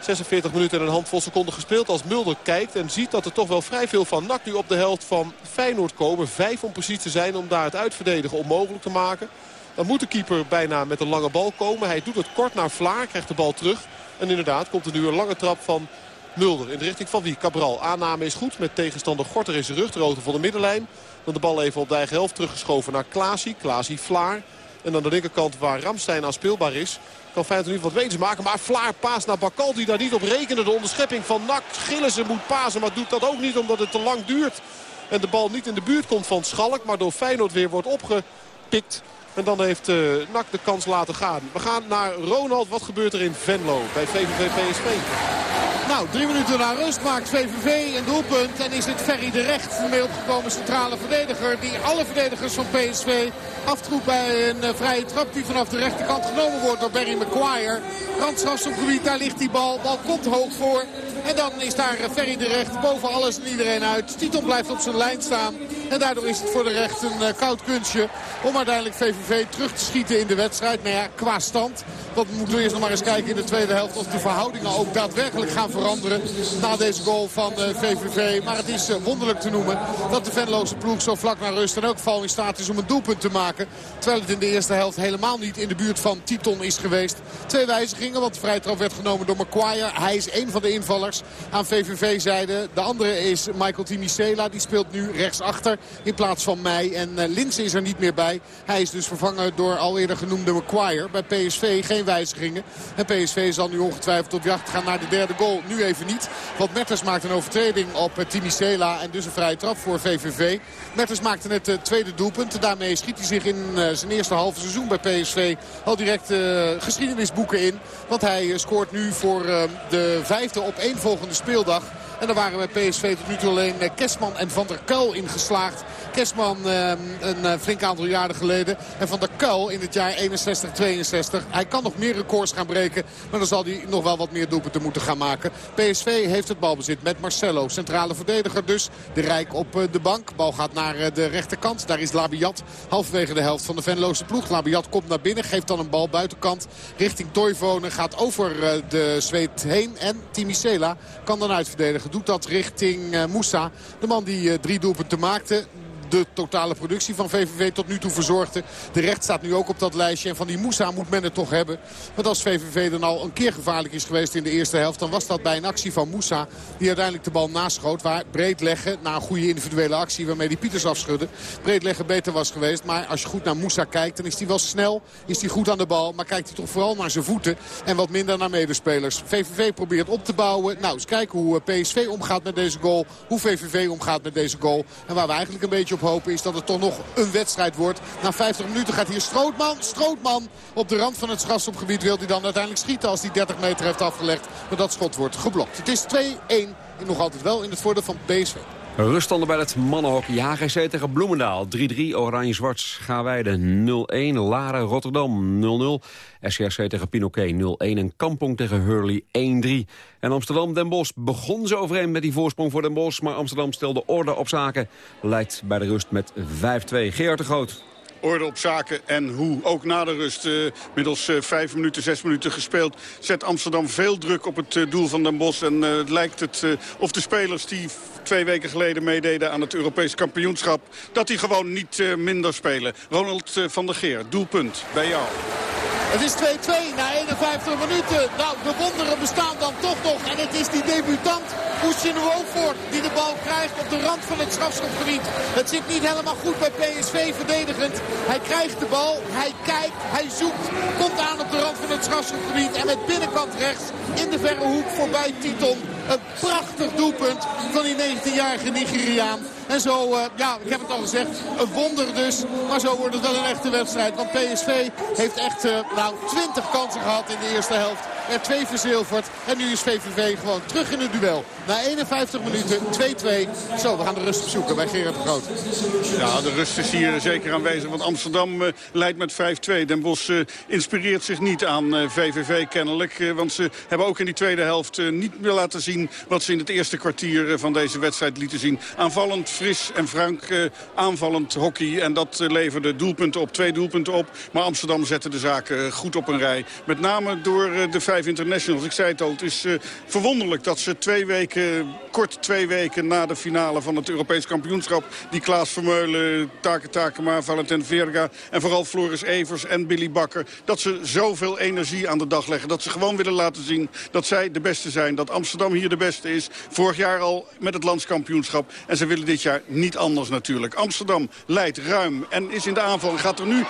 46 minuten en een handvol seconden gespeeld. Als Mulder kijkt en ziet dat er toch wel vrij veel van NAC nu op de helft van Feyenoord komen. Vijf om precies te zijn om daar het uitverdedigen onmogelijk te maken. Dan moet de keeper bijna met een lange bal komen. Hij doet het kort naar Vlaar, krijgt de bal terug. En inderdaad komt er nu een lange trap van Mulder. In de richting van wie? Cabral. Aanname is goed met tegenstander Gorter in zijn rug. De rote van de middenlijn. Dan de bal even op de eigen helft teruggeschoven naar Klaasie. Klaasie Vlaar. En aan de linkerkant waar Ramstein aan speelbaar is. Kan Feyenoord nu wat wetens maken. Maar Vlaar paast naar Bakal die daar niet op rekende. De onderschepping van Nak. Gillissen moet pasen. Maar doet dat ook niet omdat het te lang duurt. En de bal niet in de buurt komt van Schalk. Maar door Feyenoord weer wordt opgepikt. En dan heeft uh, Nak de kans laten gaan. We gaan naar Ronald. Wat gebeurt er in Venlo bij VVV PSV? Nou, drie minuten na rust maakt VVV een doelpunt. En is het Ferry de Recht, mee opgekomen centrale verdediger. Die alle verdedigers van PSV aftroept bij een uh, vrije trap. Die vanaf de rechterkant genomen wordt door Barry Maguire. Randstrafstopgebied, daar ligt die bal. Bal komt hoog voor. En dan is daar uh, Ferry de Recht boven alles en iedereen uit. Titon blijft op zijn lijn staan. En daardoor is het voor de Recht een uh, koud kunstje om uiteindelijk VVV terug te schieten in de wedstrijd. Nou ja, qua stand. Dat moeten we eerst nog maar eens kijken in de tweede helft of de verhoudingen ook daadwerkelijk gaan veranderen na deze goal van VVV. Maar het is wonderlijk te noemen dat de Venloze ploeg zo vlak naar rust in elk geval in staat is om een doelpunt te maken. Terwijl het in de eerste helft helemaal niet in de buurt van Titon is geweest. Twee wijzigingen, want de vrijtrap werd genomen door Maguire. Hij is een van de invallers aan VVV-zijde. De andere is Michael Timisela. Die speelt nu rechtsachter in plaats van mij. En uh, Linse is er niet meer bij. Hij is dus vervangen door al eerder genoemde Maguire. Bij PSV geen wijzigingen. En PSV zal nu ongetwijfeld op jacht gaan naar de derde goal. Nu even niet. Want Mertens maakt een overtreding op Timisela. En dus een vrije trap voor VVV. Mertens maakte net het tweede doelpunt. Daarmee schiet hij zich in zijn eerste halve seizoen bij PSV al direct geschiedenisboeken in. Want hij scoort nu voor de vijfde op één volgende speeldag. En daar waren bij PSV tot nu toe alleen Kesman en Van der Kuil in geslaagd. Uh, een uh, flink aantal jaren geleden. En Van der Kuil in het jaar 61, 62. Hij kan nog meer records gaan breken. Maar dan zal hij nog wel wat meer doelpunten moeten gaan maken. PSV heeft het balbezit met Marcelo. Centrale verdediger dus. De Rijk op uh, de bank. Bal gaat naar de rechterkant. Daar is Labiat halverwege de helft van de Venloze ploeg. Labiat komt naar binnen. Geeft dan een bal buitenkant richting Toivonen. Gaat over de Zweet heen. En Timisela kan dan uitverdedigen. Doet dat richting Moussa. De man die drie doelpunten maakte de totale productie van VVV tot nu toe verzorgde. De recht staat nu ook op dat lijstje. En van die Moussa moet men het toch hebben. Want als VVV dan al een keer gevaarlijk is geweest in de eerste helft... dan was dat bij een actie van Moussa die uiteindelijk de bal naschoot. Waar breed leggen, na een goede individuele actie waarmee die Pieters afschudde... breed leggen beter was geweest. Maar als je goed naar Moussa kijkt, dan is hij wel snel. Is hij goed aan de bal, maar kijkt hij toch vooral naar zijn voeten. En wat minder naar medespelers. VVV probeert op te bouwen. Nou, eens kijken hoe PSV omgaat met deze goal. Hoe VVV omgaat met deze goal. En waar we eigenlijk een beetje op hopen is dat het toch nog een wedstrijd wordt. Na 50 minuten gaat hier Strootman. Strootman op de rand van het strafschopgebied wil hij dan uiteindelijk schieten als hij 30 meter heeft afgelegd. Maar dat schot wordt geblokt. Het is 2-1. Nog altijd wel in het voordeel van PSV. Ruststanden bij het mannenhockey. HGC tegen Bloemendaal. 3-3. Oranje-Zwart Schaarweide 0-1. Laren Rotterdam 0-0. SCRC tegen Pinoquet 0-1. En Kampong tegen Hurley 1-3. En Amsterdam-Den Bosch begon zo overeen met die voorsprong voor Den Bosch. Maar Amsterdam stelde orde op zaken. Leidt bij de rust met 5-2. Gerard de Groot. Orde op zaken en hoe. Ook na de rust, uh, middels uh, vijf minuten, zes minuten gespeeld... zet Amsterdam veel druk op het uh, doel van Den Bosch. En het lijkt het of de spelers die twee weken geleden meededen aan het Europees kampioenschap... dat die gewoon niet minder spelen. Ronald van der Geer, doelpunt bij jou. Het is 2-2 na 51 minuten. Nou, de wonderen bestaan dan toch nog. En het is die debutant Oesjen Woonvoort die de bal krijgt op de rand van het strafschopgebied. Het zit niet helemaal goed bij PSV verdedigend. Hij krijgt de bal, hij kijkt, hij zoekt. Komt aan op de rand van het strafschopgebied. En met binnenkant rechts in de verre hoek voorbij Titon. Een prachtig doelpunt van die 19-jarige Nigeriaan. En zo, uh, ja, ik heb het al gezegd, een wonder dus. Maar zo wordt het wel een echte wedstrijd. Want PSV heeft echt, uh, nou, 20 kansen gehad in de eerste helft. Er twee verzilverd. En nu is VVV gewoon terug in het duel. Na 51 minuten 2-2. Zo, we gaan de rust opzoeken bij Gerard Groot. Ja, de rust is hier zeker aanwezig. Want Amsterdam uh, leidt met 5-2. Den Bosch inspireert zich niet aan VVV kennelijk. want ze hebben ook in die tweede helft niet meer laten zien... wat ze in het eerste kwartier van deze wedstrijd lieten zien. Aanvallend fris en frank aanvallend hockey. En dat leverde doelpunten op, twee doelpunten op. Maar Amsterdam zette de zaken goed op een rij. Met name door de vijf internationals. Ik zei het al, het is verwonderlijk dat ze twee weken, kort twee weken na de finale van het Europees kampioenschap... die Klaas Vermeulen, Take Takema, Valentin Verga en vooral Floris Evers en Billy Bakker... dat ze zoveel energie aan de dag leggen. Dat ze gewoon willen laten zien dat zij de beste zijn. Dat Amsterdam hier de beste is. Vorig jaar al met het landskampioenschap. En ze willen dit jaar niet anders natuurlijk. Amsterdam leidt ruim en is in de aanval. En gaat er nu 6-2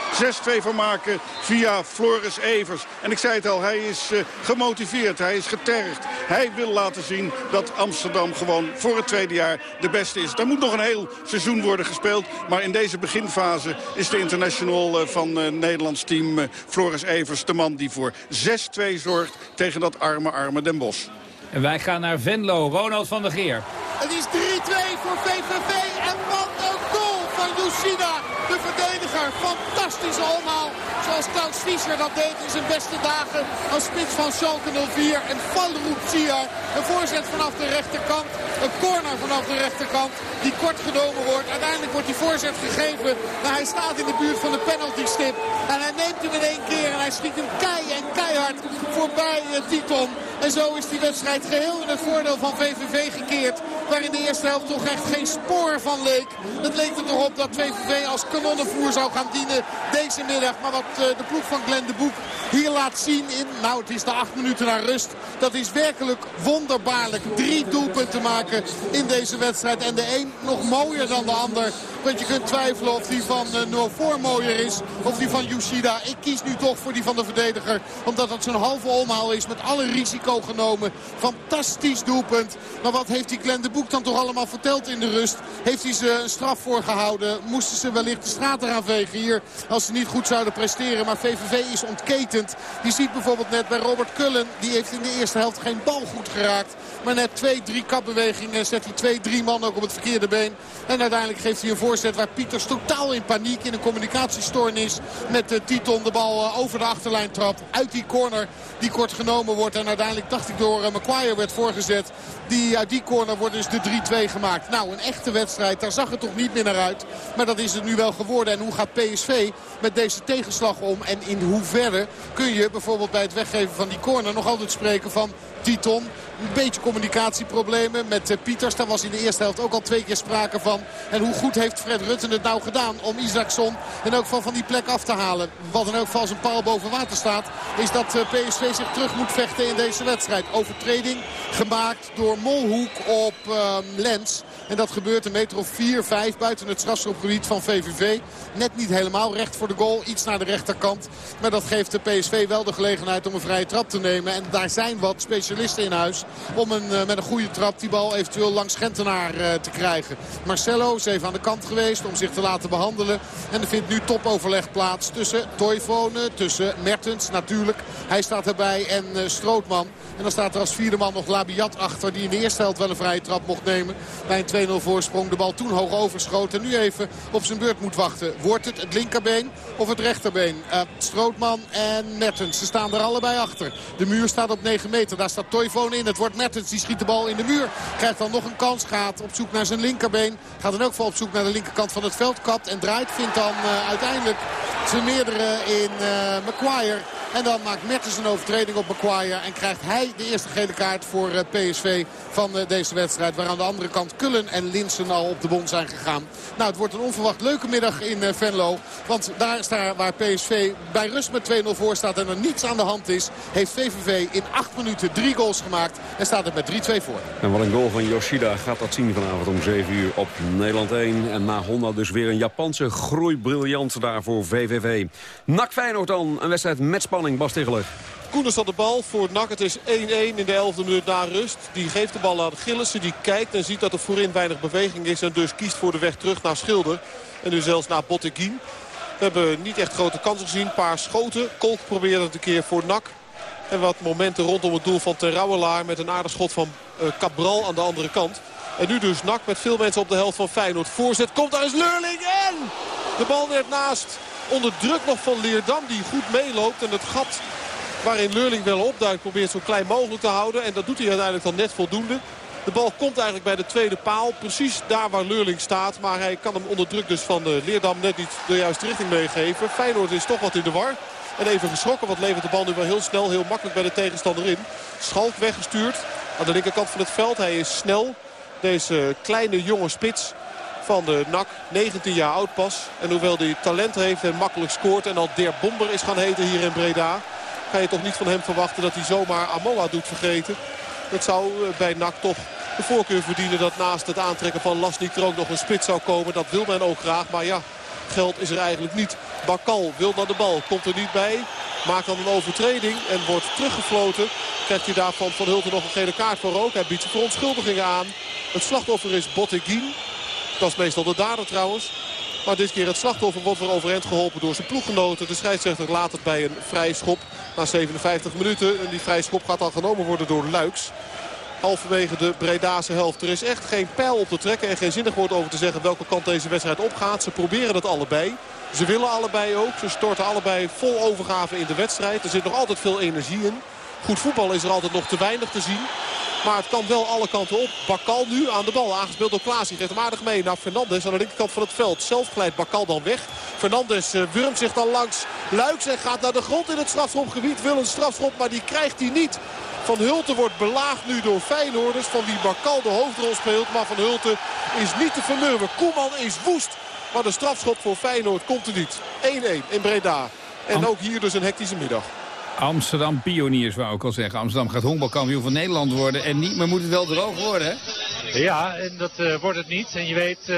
van maken via Floris Evers. En ik zei het al, hij is uh, gemotiveerd. Hij is getergd. Hij wil laten zien dat Amsterdam gewoon voor het tweede jaar de beste is. Daar moet nog een heel seizoen worden gespeeld. Maar in deze beginfase is de international uh, van uh, Nederlands team... Floris Evers de man die voor 6-2 zorgt tegen dat arme, arme Den Bosch. En wij gaan naar Venlo. Ronald van der Geer. Het is 3-2 voor VVV. En wat een goal van Yoshida, de verdediger. Fantastische omhaal. Zoals Klaus Fischer dat deed in zijn beste dagen als spits van Schalke 04. En Valroep Sia. Een voorzet vanaf de rechterkant. Een corner vanaf de rechterkant die kort genomen wordt. Uiteindelijk wordt die voorzet gegeven. Maar hij staat in de buurt van de penaltystip. En hij neemt hem in één keer en hij schiet hem en keihard voorbij uh, Titon. En zo is die wedstrijd geheel in het voordeel van VVV gekeerd. Waar in de eerste helft toch echt geen spoor van leek. Het leek er toch op dat VVV als kanonnenvoer zou gaan dienen deze middag. Maar wat uh, de ploeg van Glenn de Boek hier laat zien in, nou het is de acht minuten naar rust. Dat is werkelijk wonderbaarlijk. Drie doelpunten maken in deze wedstrijd. En de een nog mooier dan de ander. Want je kunt twijfelen of die van uh, Noor mooier is. Of die van Yoshida. Ik kies nu toch voor die van de verdediger. Omdat het zo'n halve omhaal is met alle risico genomen. Fantastisch doelpunt. Maar wat heeft die Glenn de Boek dan toch allemaal verteld in de rust? Heeft hij ze een straf voorgehouden? Moesten ze wellicht de straat eraan vegen hier als ze niet goed zouden presteren? Maar VVV is ontketend. Je ziet bijvoorbeeld net bij Robert Cullen. Die heeft in de eerste helft geen bal goed geraakt. Maar net twee, drie kapbewegingen zet hij twee, drie man ook op het verkeerde been. En uiteindelijk geeft hij een voorzet waar Pieters totaal in paniek in een communicatiestoornis met de Titon de bal over de achterlijn trapt. Uit die corner die kort genomen wordt. En uiteindelijk dacht ik door Maguire werd voorgezet. Die uit die corner wordt dus de 3-2 gemaakt. Nou, een echte wedstrijd. Daar zag het toch niet meer naar uit. Maar dat is het nu wel geworden. En hoe gaat PSV met deze tegenslag om? En in hoeverre kun je bijvoorbeeld bij het weggeven van die corner nog altijd spreken van Titon. Een beetje communicatieproblemen met uh, Pieters. Daar was in de eerste helft ook al twee keer sprake van. En hoe goed heeft Fred Rutten het nou gedaan om Isaacson in elk geval van die plek af te halen. Wat in elk geval zijn paal boven water staat. Is dat uh, PSV zich terug moet vechten in deze wedstrijd. Overtreding gemaakt door Molhoek op uh, Lens. En dat gebeurt een meter of 4, 5 buiten het strafschopgebied van VVV. Net niet helemaal recht voor de goal. Iets naar de rechterkant. Maar dat geeft de PSV wel de gelegenheid om een vrije trap te nemen. En daar zijn wat specialisten in huis. Om een, uh, met een goede trap die bal eventueel langs Gentenaar uh, te krijgen. Marcelo is even aan de kant geweest om zich te laten behandelen. En er vindt nu topoverleg plaats tussen Toivonen, tussen Mertens natuurlijk. Hij staat erbij en uh, Strootman. En dan staat er als vierde man nog Labiat achter. Die in de eerste helft wel een vrije trap mocht nemen. Bij een 2-0 voorsprong. De bal toen hoog overschoten. Nu even op zijn beurt moet wachten. Wordt het het linkerbeen of het rechterbeen? Uh, Strootman en Mertens. Ze staan er allebei achter. De muur staat op 9 meter. Daar staat Toivonen in. Het wordt Mertens. Die schiet de bal in de muur. Krijgt dan nog een kans. Gaat op zoek naar zijn linkerbeen. Gaat in elk geval op zoek naar de linkerkant van het veld. Kapt en draait. Vindt dan uh, uiteindelijk zijn meerdere in uh. En dan maakt Mertens een overtreding op Maguire. En krijgt hij de eerste gele kaart voor PSV van deze wedstrijd. Waar aan de andere kant Kullen en Linsen al op de bond zijn gegaan. Nou, het wordt een onverwacht leuke middag in uh, Venlo. Want daar is waar PSV bij rust met 2-0 voor staat en er niets aan de hand is. Heeft VVV in 8 minuten drie goals gemaakt. En staat het met 3-2 voor. En wat een goal van Yoshida gaat dat zien vanavond om 7 uur op Nederland 1. En na Honda dus weer een Japanse groeibriljant daar voor VVV. NAC Feyenoord dan, een wedstrijd met spanning. Bas Tegeler. Koeners had de bal voor NAC. Het is 1-1 in de 11e minuut na rust. Die geeft de bal aan Gillissen. Die kijkt en ziet dat er voorin weinig beweging is. En dus kiest voor de weg terug naar Schilder. En nu zelfs naar Botteguin. We hebben niet echt grote kansen gezien. Een paar schoten. Kolk probeerde het een keer voor NAC. En wat momenten rondom het doel van Terrouwelaar. Met een aardig schot van uh, Cabral aan de andere kant. En nu dus NAC met veel mensen op de helft van Feyenoord. Voorzet komt daar is Leurling en de bal net naast. Onder druk nog van Leerdam die goed meeloopt. En het gat waarin Leurling wel opduikt probeert zo klein mogelijk te houden. En dat doet hij uiteindelijk dan net voldoende. De bal komt eigenlijk bij de tweede paal. Precies daar waar Leurling staat. Maar hij kan hem onder druk dus van Leerdam net niet de juiste richting meegeven. Feyenoord is toch wat in de war. En even geschrokken, want levert de bal nu wel heel snel, heel makkelijk bij de tegenstander in. Schalk weggestuurd aan de linkerkant van het veld. Hij is snel. Deze kleine jonge spits van de NAC. 19 jaar oud pas. En hoewel hij talent heeft en makkelijk scoort en al Der Bomber is gaan heten hier in Breda. Ga je toch niet van hem verwachten dat hij zomaar Amoa doet vergeten. Het zou bij NAC toch de voorkeur verdienen dat naast het aantrekken van Lasnik er ook nog een spits zou komen. Dat wil men ook graag. Maar ja, geld is er eigenlijk niet. Bakal wil naar de bal. Komt er niet bij. Maakt dan een overtreding en wordt teruggefloten. Krijgt hij daarvan Van Hulten nog een gele kaart voor ook. Hij biedt zijn verontschuldigingen aan. Het slachtoffer is Botteguin. Dat is meestal de dader trouwens. Maar dit keer het slachtoffer wordt weer overeind geholpen door zijn ploeggenoten. De scheidsrechter laat het bij een vrije schop na 57 minuten. En die vrije schop gaat dan genomen worden door Luiks. Halverwege de Bredase helft. Er is echt geen pijl op te trekken en geen zinnig woord over te zeggen welke kant deze wedstrijd opgaat. Ze proberen het allebei. Ze willen allebei ook. Ze storten allebei vol overgave in de wedstrijd. Er zit nog altijd veel energie in. Goed voetbal is er altijd nog te weinig te zien. Maar het kan wel alle kanten op. Bakal nu aan de bal. Aangespeeld door Klaas. Die geeft hem aardig mee naar Fernandes aan de linkerkant van het veld. Zelf glijdt Bakal dan weg. Fernandes uh, wurmt zich dan langs Luiks en gaat naar de grond in het strafschopgebied. Wil een strafschop, maar die krijgt hij niet. Van Hulten wordt belaagd nu door Feyenoorders. Van wie Bakal de hoofdrol speelt. Maar Van Hulten is niet te vermurwen. Koeman is woest. Maar de strafschop voor Feyenoord komt er niet. 1-1 in Breda. En ook hier dus een hectische middag. Amsterdam pioniers, wou ik al zeggen. Amsterdam gaat honkbalkampioen van Nederland worden. En niet, maar moet het wel droog worden, hè? Ja, en dat uh, wordt het niet. En je weet, uh,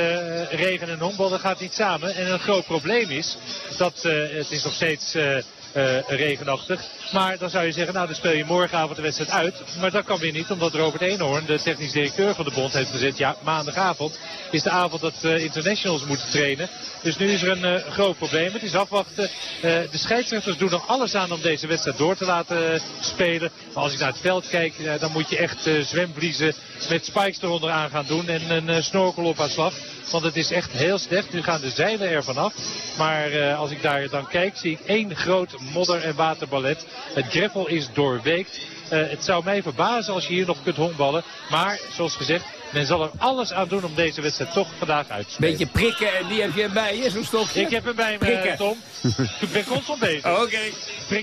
regen en honkbal, dat gaat niet samen. En een groot probleem is dat uh, het is nog steeds regenachtig. Maar dan zou je zeggen, nou dan speel je morgenavond de wedstrijd uit. Maar dat kan weer niet, omdat Robert Eenhoorn, de technisch directeur van de bond, heeft gezegd... ja, maandagavond is de avond dat uh, internationals moeten trainen. Dus nu is er een uh, groot probleem. Het is afwachten. Uh, de scheidsrechters doen er alles aan om deze wedstrijd door te laten spelen. Maar als ik naar het veld kijk, dan moet je echt zwemvliezen met spikes eronder aan gaan doen. En een snorkel op aan slag. Want het is echt heel slecht. Nu gaan de zeilen er vanaf. Maar als ik daar dan kijk, zie ik één groot modder- en waterballet. Het greffel is doorweekt. Uh, het zou mij verbazen als je hier nog kunt honkballen. Maar, zoals gezegd, men zal er alles aan doen om deze wedstrijd toch vandaag uit te spelen. Beetje prikken en die heb je bij je, zo'n stokje? Ik heb hem bij me, Tom. Ik ben constant bezig. Oké. Okay.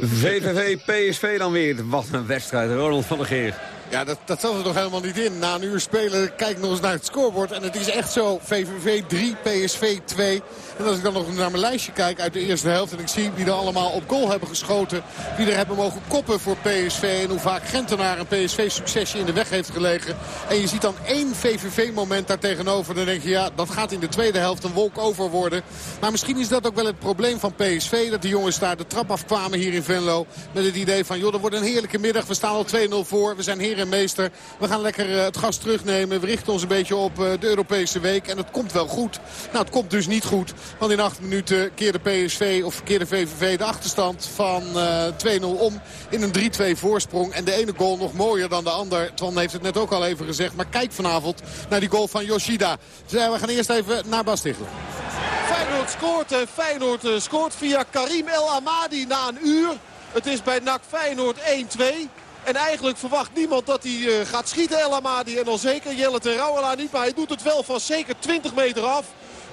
VVV, PSV dan weer. Wat een wedstrijd, Ronald van der Geer. Ja, dat, dat zat er nog helemaal niet in. Na een uur spelen, kijk nog eens naar het scorebord. En het is echt zo. VVV 3, PSV 2. En als ik dan nog naar mijn lijstje kijk uit de eerste helft... en ik zie wie er allemaal op goal hebben geschoten... wie er hebben mogen koppen voor PSV... en hoe vaak Gentenaar een PSV-succesje in de weg heeft gelegen. En je ziet dan één VVV-moment daar tegenover. Dan denk je, ja, dat gaat in de tweede helft een wolk over worden. Maar misschien is dat ook wel het probleem van PSV... dat de jongens daar de trap afkwamen hier in Venlo... met het idee van, joh, dat wordt een heerlijke middag. We staan al 2-0 voor. We zijn heer heer en meester. We gaan lekker het gas terugnemen. We richten ons een beetje op de Europese week. En het komt wel goed. Nou, het komt dus niet goed. Want in acht minuten keerde PSV of keerde VVV de achterstand van 2-0 om in een 3-2 voorsprong. En de ene goal nog mooier dan de ander. Twan heeft het net ook al even gezegd. Maar kijk vanavond naar die goal van Yoshida. Dus, we gaan eerst even naar Bas Tichler. Feyenoord scoort. En Feyenoord eh, scoort via Karim El Amadi na een uur. Het is bij NAC Feyenoord 1-2. En eigenlijk verwacht niemand dat hij eh, gaat schieten El Amadi. En al zeker Jelle Terouwela niet. Maar hij doet het wel van zeker 20 meter af.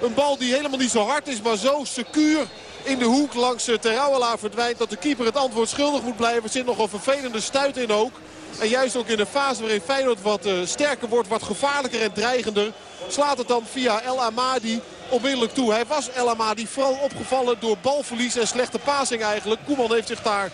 Een bal die helemaal niet zo hard is, maar zo secuur in de hoek langs eh, Terouwela verdwijnt. Dat de keeper het antwoord schuldig moet blijven. Er zit nog een vervelende stuit in ook. En juist ook in de fase waarin Feyenoord wat sterker wordt, wat gevaarlijker en dreigender. Slaat het dan via El Amadi onmiddellijk toe. Hij was El Amadi vooral opgevallen door balverlies en slechte passing eigenlijk. Koeman heeft zich daar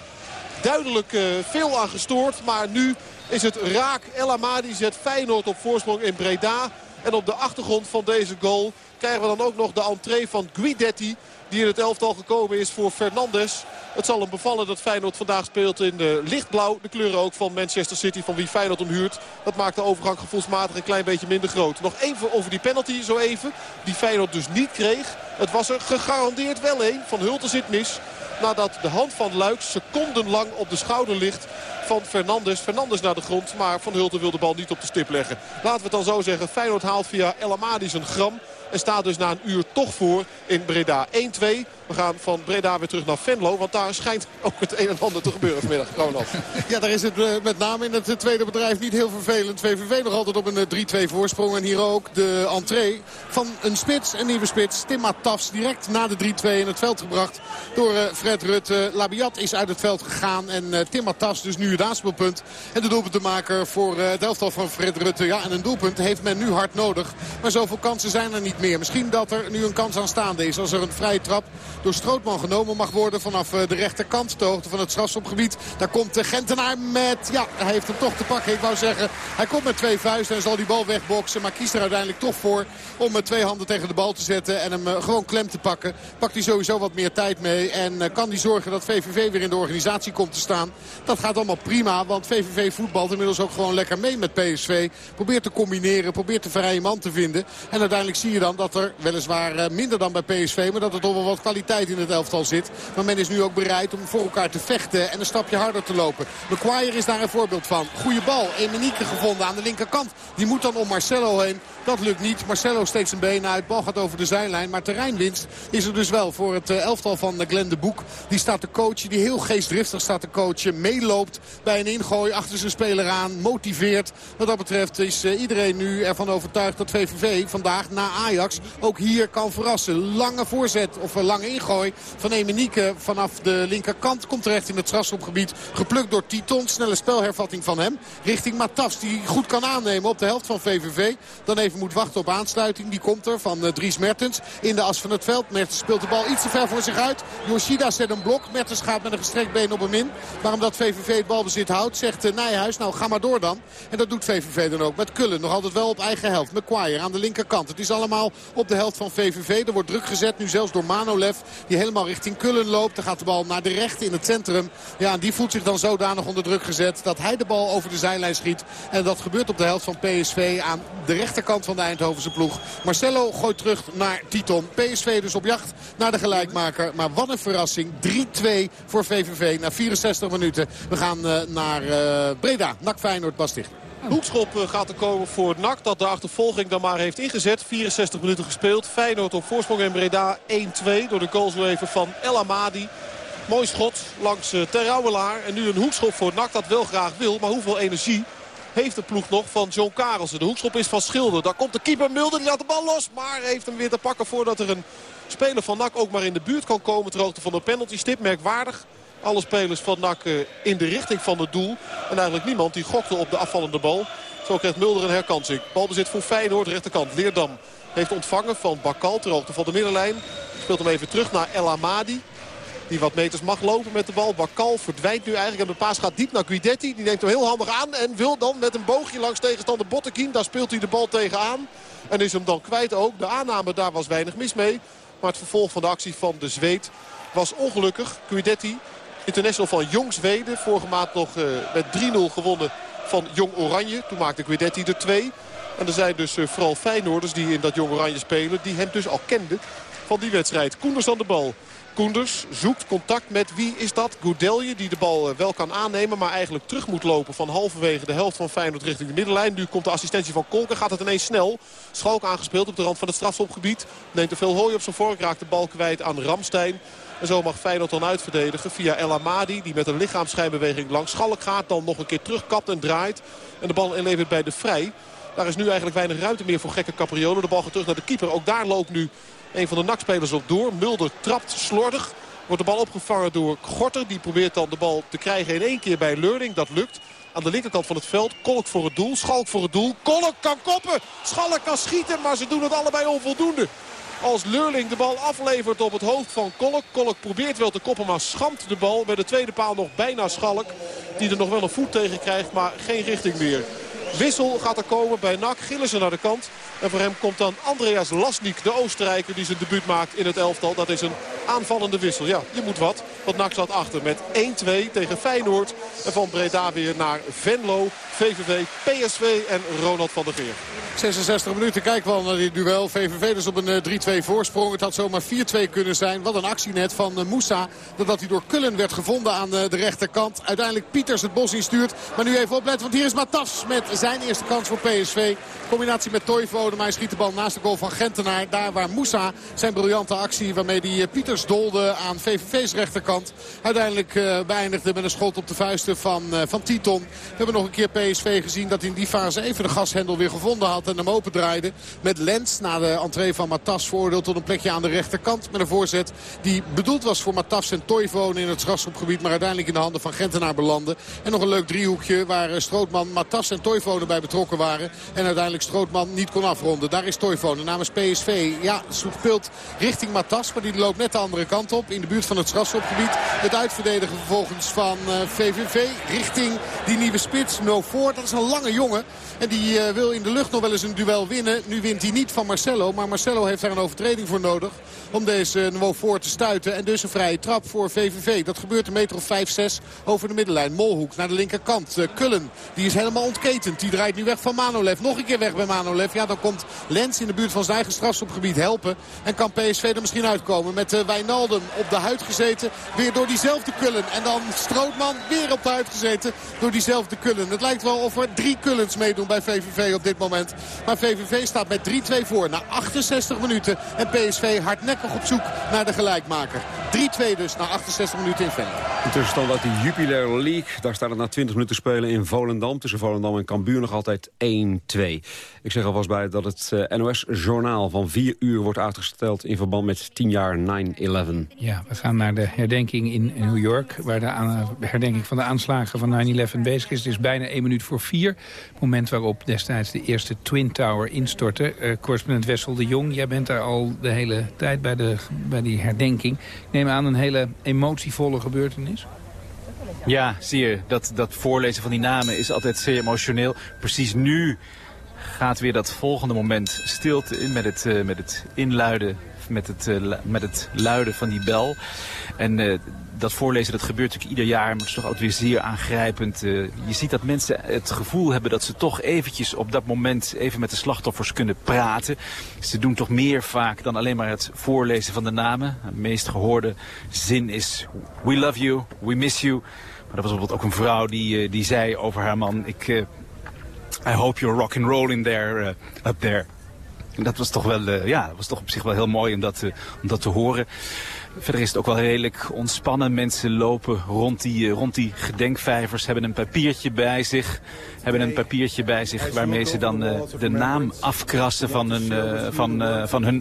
duidelijk uh, veel aan gestoord. Maar nu is het raak. El Amadi zet Feyenoord op voorsprong in Breda. En op de achtergrond van deze goal krijgen we dan ook nog de entree van Guidetti. Die in het elftal gekomen is voor Fernandes. Het zal hem bevallen dat Feyenoord vandaag speelt in de lichtblauw. De kleuren ook van Manchester City van wie Feyenoord omhuurt. Dat maakt de overgang gevoelsmatig een klein beetje minder groot. Nog even over die penalty zo even. Die Feyenoord dus niet kreeg. Het was er gegarandeerd wel een. Van Hulten zit mis. Nadat de hand van Luik secondenlang op de schouder ligt van Fernandes. Fernandes naar de grond, maar Van Hulten wil de bal niet op de stip leggen. Laten we het dan zo zeggen. Feyenoord haalt via El Amadi zijn gram. En staat dus na een uur toch voor in Breda 1-2. We gaan van Breda weer terug naar Venlo. Want daar schijnt ook het een en ander te gebeuren vanmiddag. Ronald. Ja, daar is het eh, met name in het tweede bedrijf niet heel vervelend. VVV nog altijd op een 3-2 eh, voorsprong. En hier ook de entree van een spits, een nieuwe spits. Tim Matafs direct na de 3-2 in het veld gebracht door eh, Fred Rutte. Labiat is uit het veld gegaan. En Tim Matafs dus nu het aanspeelpunt. En de doelpuntenmaker voor het elftal van Fred Rutte. Ja, en een doelpunt heeft men nu hard nodig. Maar zoveel kansen zijn er niet meer. Misschien dat er nu een kans aanstaande is. Als er een vrije trap door Strootman genomen mag worden vanaf eh, de rechterkant. De hoogte van het strafschopgebied. Daar komt de Gentenaar met... Ja, hij heeft hem toch te pakken. Ik wou zeggen, hij komt met twee vuisten en zal die bal wegboksen. Maar kiest er uiteindelijk toch voor om met twee handen tegen de bal te zetten. En hem eh, gewoon klem te pakken. Pakt hij sowieso wat meer tijd mee. En eh, kan hij zorgen dat VVV weer in de organisatie komt te staan. Dat gaat allemaal prima. Want VVV voetbalt inmiddels ook gewoon lekker mee met PSV. Probeert te combineren. Probeert de vrije man te vinden. En uiteindelijk zie je dan dat er weliswaar eh, minder dan bij PSV... maar dat er toch wel wat kwaliteit in het elftal zit. Maar men is nu ook bereid om voor elkaar te vechten en een stapje harder te lopen. McQuire is daar een voorbeeld van. Goede bal. Emenieke gevonden aan de linkerkant. Die moet dan om Marcelo heen. Dat lukt niet. Marcelo steekt zijn benen uit. Bal gaat over de zijlijn. Maar terreinwinst is er dus wel voor het eh, elftal van Glenn de Boek. Die staat te coachen. Die heel geestdriftig staat te coachen. Meeloopt bij een ingooi achter zijn speler aan. Motiveert. Wat dat betreft is eh, iedereen nu ervan overtuigd dat VVV vandaag na Ajax ook hier kan verrassen. Lange voorzet of lange ingooi van Emenieke vanaf de linkerkant. Komt terecht in het strafschopgebied. Geplukt door Titon. Snelle spelhervatting van hem. Richting Matas die goed kan aannemen op de helft van VVV. Dan even moet wachten op aansluiting. Die komt er van uh, Dries Mertens in de as van het veld. Mertens speelt de bal iets te ver voor zich uit. Yoshida zet een blok. Mertens gaat met een gestrekt been op hem in. Maar omdat VVV het balbezit houdt, zegt uh, Nijhuis, nou ga maar door dan. En dat doet VVV dan ook met Kullen. Nog altijd wel op eigen helft. McQuire aan de linkerkant. Het is allemaal op de helft van VVV. Er wordt druk gezet nu zelfs door Manolev. Die helemaal richting Kullen loopt. Dan gaat de bal naar de rechter in het centrum. Ja, en die voelt zich dan zodanig onder druk gezet. Dat hij de bal over de zijlijn schiet. En dat gebeurt op de helft van PSV aan de rechterkant van de Eindhovense ploeg. Marcelo gooit terug naar Titon. PSV dus op jacht naar de gelijkmaker. Maar wat een verrassing. 3-2 voor VVV na 64 minuten. We gaan uh, naar uh, Breda. Nak Feyenoord, Bastig. Hoekschop eh, gaat er komen voor NAC. Dat de achtervolging dan maar heeft ingezet. 64 minuten gespeeld. Feyenoord op voorsprong in Breda 1-2. Door de goalswever van El Amadi. Mooi schot langs uh, Terouwelaar. En nu een hoekschop voor NAC dat wel graag wil. Maar hoeveel energie heeft de ploeg nog van John Karelsen. De hoekschop is van Schilder. Daar komt de keeper Mulder. Die laat de bal los. Maar heeft hem weer te pakken voordat er een speler van NAC ook maar in de buurt kan komen. Ter hoogte van de penalty stip. Merkwaardig. Alle spelers van NAC eh, in de richting van het doel. En eigenlijk niemand die gokte op de afvallende bal. Zo krijgt Mulder een herkansing. Balbezit voor Feyenoord, rechterkant. Leerdam heeft ontvangen van Bakal ter hoogte van de middenlijn. Speelt hem even terug naar El Amadi. Die wat meters mag lopen met de bal. Bakal verdwijnt nu eigenlijk. En de paas gaat diep naar Guidetti. Die neemt hem heel handig aan. En wil dan met een boogje langs tegenstander Bottekin. Daar speelt hij de bal tegenaan. En is hem dan kwijt ook. De aanname daar was weinig mis mee. Maar het vervolg van de actie van de Zweed was ongelukkig. Guidetti, international van Jong Zweden. Vorige maand nog uh, met 3-0 gewonnen van Jong Oranje. Toen maakte Guidetti er twee. En er zijn dus eh, vooral Feyenoorders die in dat Jong Oranje spelen... die hem dus al kenden van die wedstrijd. Koenders aan de bal. Koenders zoekt contact met wie is dat? Goudelje die de bal eh, wel kan aannemen. Maar eigenlijk terug moet lopen van halverwege de helft van Feyenoord richting de middenlijn. Nu komt de assistentie van Kolken. Gaat het ineens snel. Schalk aangespeeld op de rand van het strafschopgebied. Neemt er veel hooi op zijn vork. Raakt de bal kwijt aan Ramstein. En zo mag Feyenoord dan uitverdedigen via El Amadi. Die met een lichaamsschijnbeweging langs Schalk gaat. Dan nog een keer terugkapt en draait. En de bal inlevert bij de Vrij. Daar is nu eigenlijk weinig ruimte meer voor gekke capriolen. De bal gaat terug naar de keeper. Ook daar loopt nu een van de nakspelers op door. Mulder trapt slordig. Wordt de bal opgevangen door Gorter. Die probeert dan de bal te krijgen in één keer bij Leurling. Dat lukt. Aan de linkerkant van het veld. Kolk voor het doel. Schalk voor het doel. Kolk kan koppen. Schalk kan schieten. Maar ze doen het allebei onvoldoende. Als Leurling de bal aflevert op het hoofd van Kolk. Kolk probeert wel te koppen, maar schamt de bal. Bij de tweede paal nog bijna Schalk. Die er nog wel een voet tegen krijgt, maar geen richting meer. Wissel gaat er komen bij NAC. Gillissen naar de kant. En voor hem komt dan Andreas Lasnik, de Oostenrijker, die zijn debuut maakt in het elftal. Dat is een aanvallende wissel. Ja, je moet wat. Want NAC zat achter met 1-2 tegen Feyenoord. En van Breda weer naar Venlo, VVV, PSV en Ronald van der Geer. 66 minuten, kijk wel naar dit duel. VVV dus op een eh, 3-2 voorsprong. Het had zomaar 4-2 kunnen zijn. Wat een actie net van eh, Moussa. Nadat hij door Kullen werd gevonden aan eh, de rechterkant. Uiteindelijk Pieters het bos instuurt. Maar nu even opletten, want hier is Matas met zijn eerste kans voor PSV. Combinatie met Toivonen, hij schiet de bal naast de goal van Gentenaar. Daar waar Moussa zijn briljante actie waarmee hij Pieters dolde aan VVV's rechterkant. Uiteindelijk beëindigde met een schot op de vuisten van, van Titon. We hebben nog een keer PSV gezien dat in die fase even de gashendel weer gevonden had. En hem opendraaide met Lens na de entree van Matas veroordeeld tot een plekje aan de rechterkant. Met een voorzet die bedoeld was voor Matas en Toivonen in het strafschopgebied. Maar uiteindelijk in de handen van Gentenaar belandde. En nog een leuk driehoekje waar Strootman, Matas en Toivonen bij betrokken waren. En uiteindelijk Strootman niet kon afronden. Daar is Toivonen namens PSV. Ja, speelt richting Matas. Maar die loopt net de andere kant op. In de buurt van het strafschopgebied. Het uitverdedigen vervolgens van VVV. Richting die nieuwe spits. No Dat is een lange jongen. En die uh, wil in de lucht nog wel eens een duel winnen. Nu wint hij niet van Marcelo. Maar Marcelo heeft daar een overtreding voor nodig. Om deze uh, voor te stuiten. En dus een vrije trap voor VVV. Dat gebeurt een meter of 5-6 over de middenlijn. Molhoek naar de linkerkant. Kullen. Die is helemaal ontketend. Die draait nu weg van Manolev. Nog een keer weg bij Manolev. Ja, dan komt Lens in de buurt van zijn eigen strafschopgebied helpen. En kan PSV er misschien uitkomen. Met uh, Wijnaldum op de huid gezeten. Weer door diezelfde Kullen. En dan Strootman weer op de huid gezeten door diezelfde Kullen. Het lijkt wel of er drie Kullens meedoen bij VVV op dit moment. Maar VVV staat met 3-2 voor na 68 minuten. En PSV hardnekkig op zoek naar de gelijkmaker. 3-2 dus na 68 minuten in Venlo. Intussen stand uit de Jupiler League. Daar staat het na 20 minuten spelen in Volendam. Tussen Volendam en Cambuur nog altijd 1-2. Ik zeg alvast bij dat het uh, NOS-journaal van 4 uur wordt uitgesteld... in verband met 10 jaar 9-11. Ja, we gaan naar de herdenking in New York... waar de herdenking van de aanslagen van 9-11 bezig is. Het is bijna 1 minuut voor 4. Het moment waarop destijds de eerste Twin Tower instortte. Uh, correspondent Wessel de Jong, jij bent daar al de hele tijd bij, de, bij die herdenking. Ik neem aan een hele emotievolle gebeurtenis. Ja, zie je. Dat, dat voorlezen van die namen is altijd zeer emotioneel. Precies nu gaat weer dat volgende moment stilte in met het, uh, met het inluiden, met het, uh, met het luiden van die bel. En uh, dat voorlezen dat gebeurt natuurlijk ieder jaar, maar het is toch altijd weer zeer aangrijpend. je ziet dat mensen het gevoel hebben dat ze toch eventjes op dat moment even met de slachtoffers kunnen praten. Ze doen toch meer vaak dan alleen maar het voorlezen van de namen. De meest gehoorde zin is we love you, we miss you. Maar er was bijvoorbeeld ook een vrouw die, die zei over haar man... ik I hope you're rock and rolling there, up there. En dat was toch wel, ja, dat was toch op zich wel heel mooi om dat, om dat te horen. Verder is het ook wel redelijk ontspannen. Mensen lopen rond die, uh, rond die gedenkvijvers, hebben een papiertje bij zich. Hebben een papiertje bij zich waarmee ze dan uh, de naam afkrassen van hun, uh, van, van hun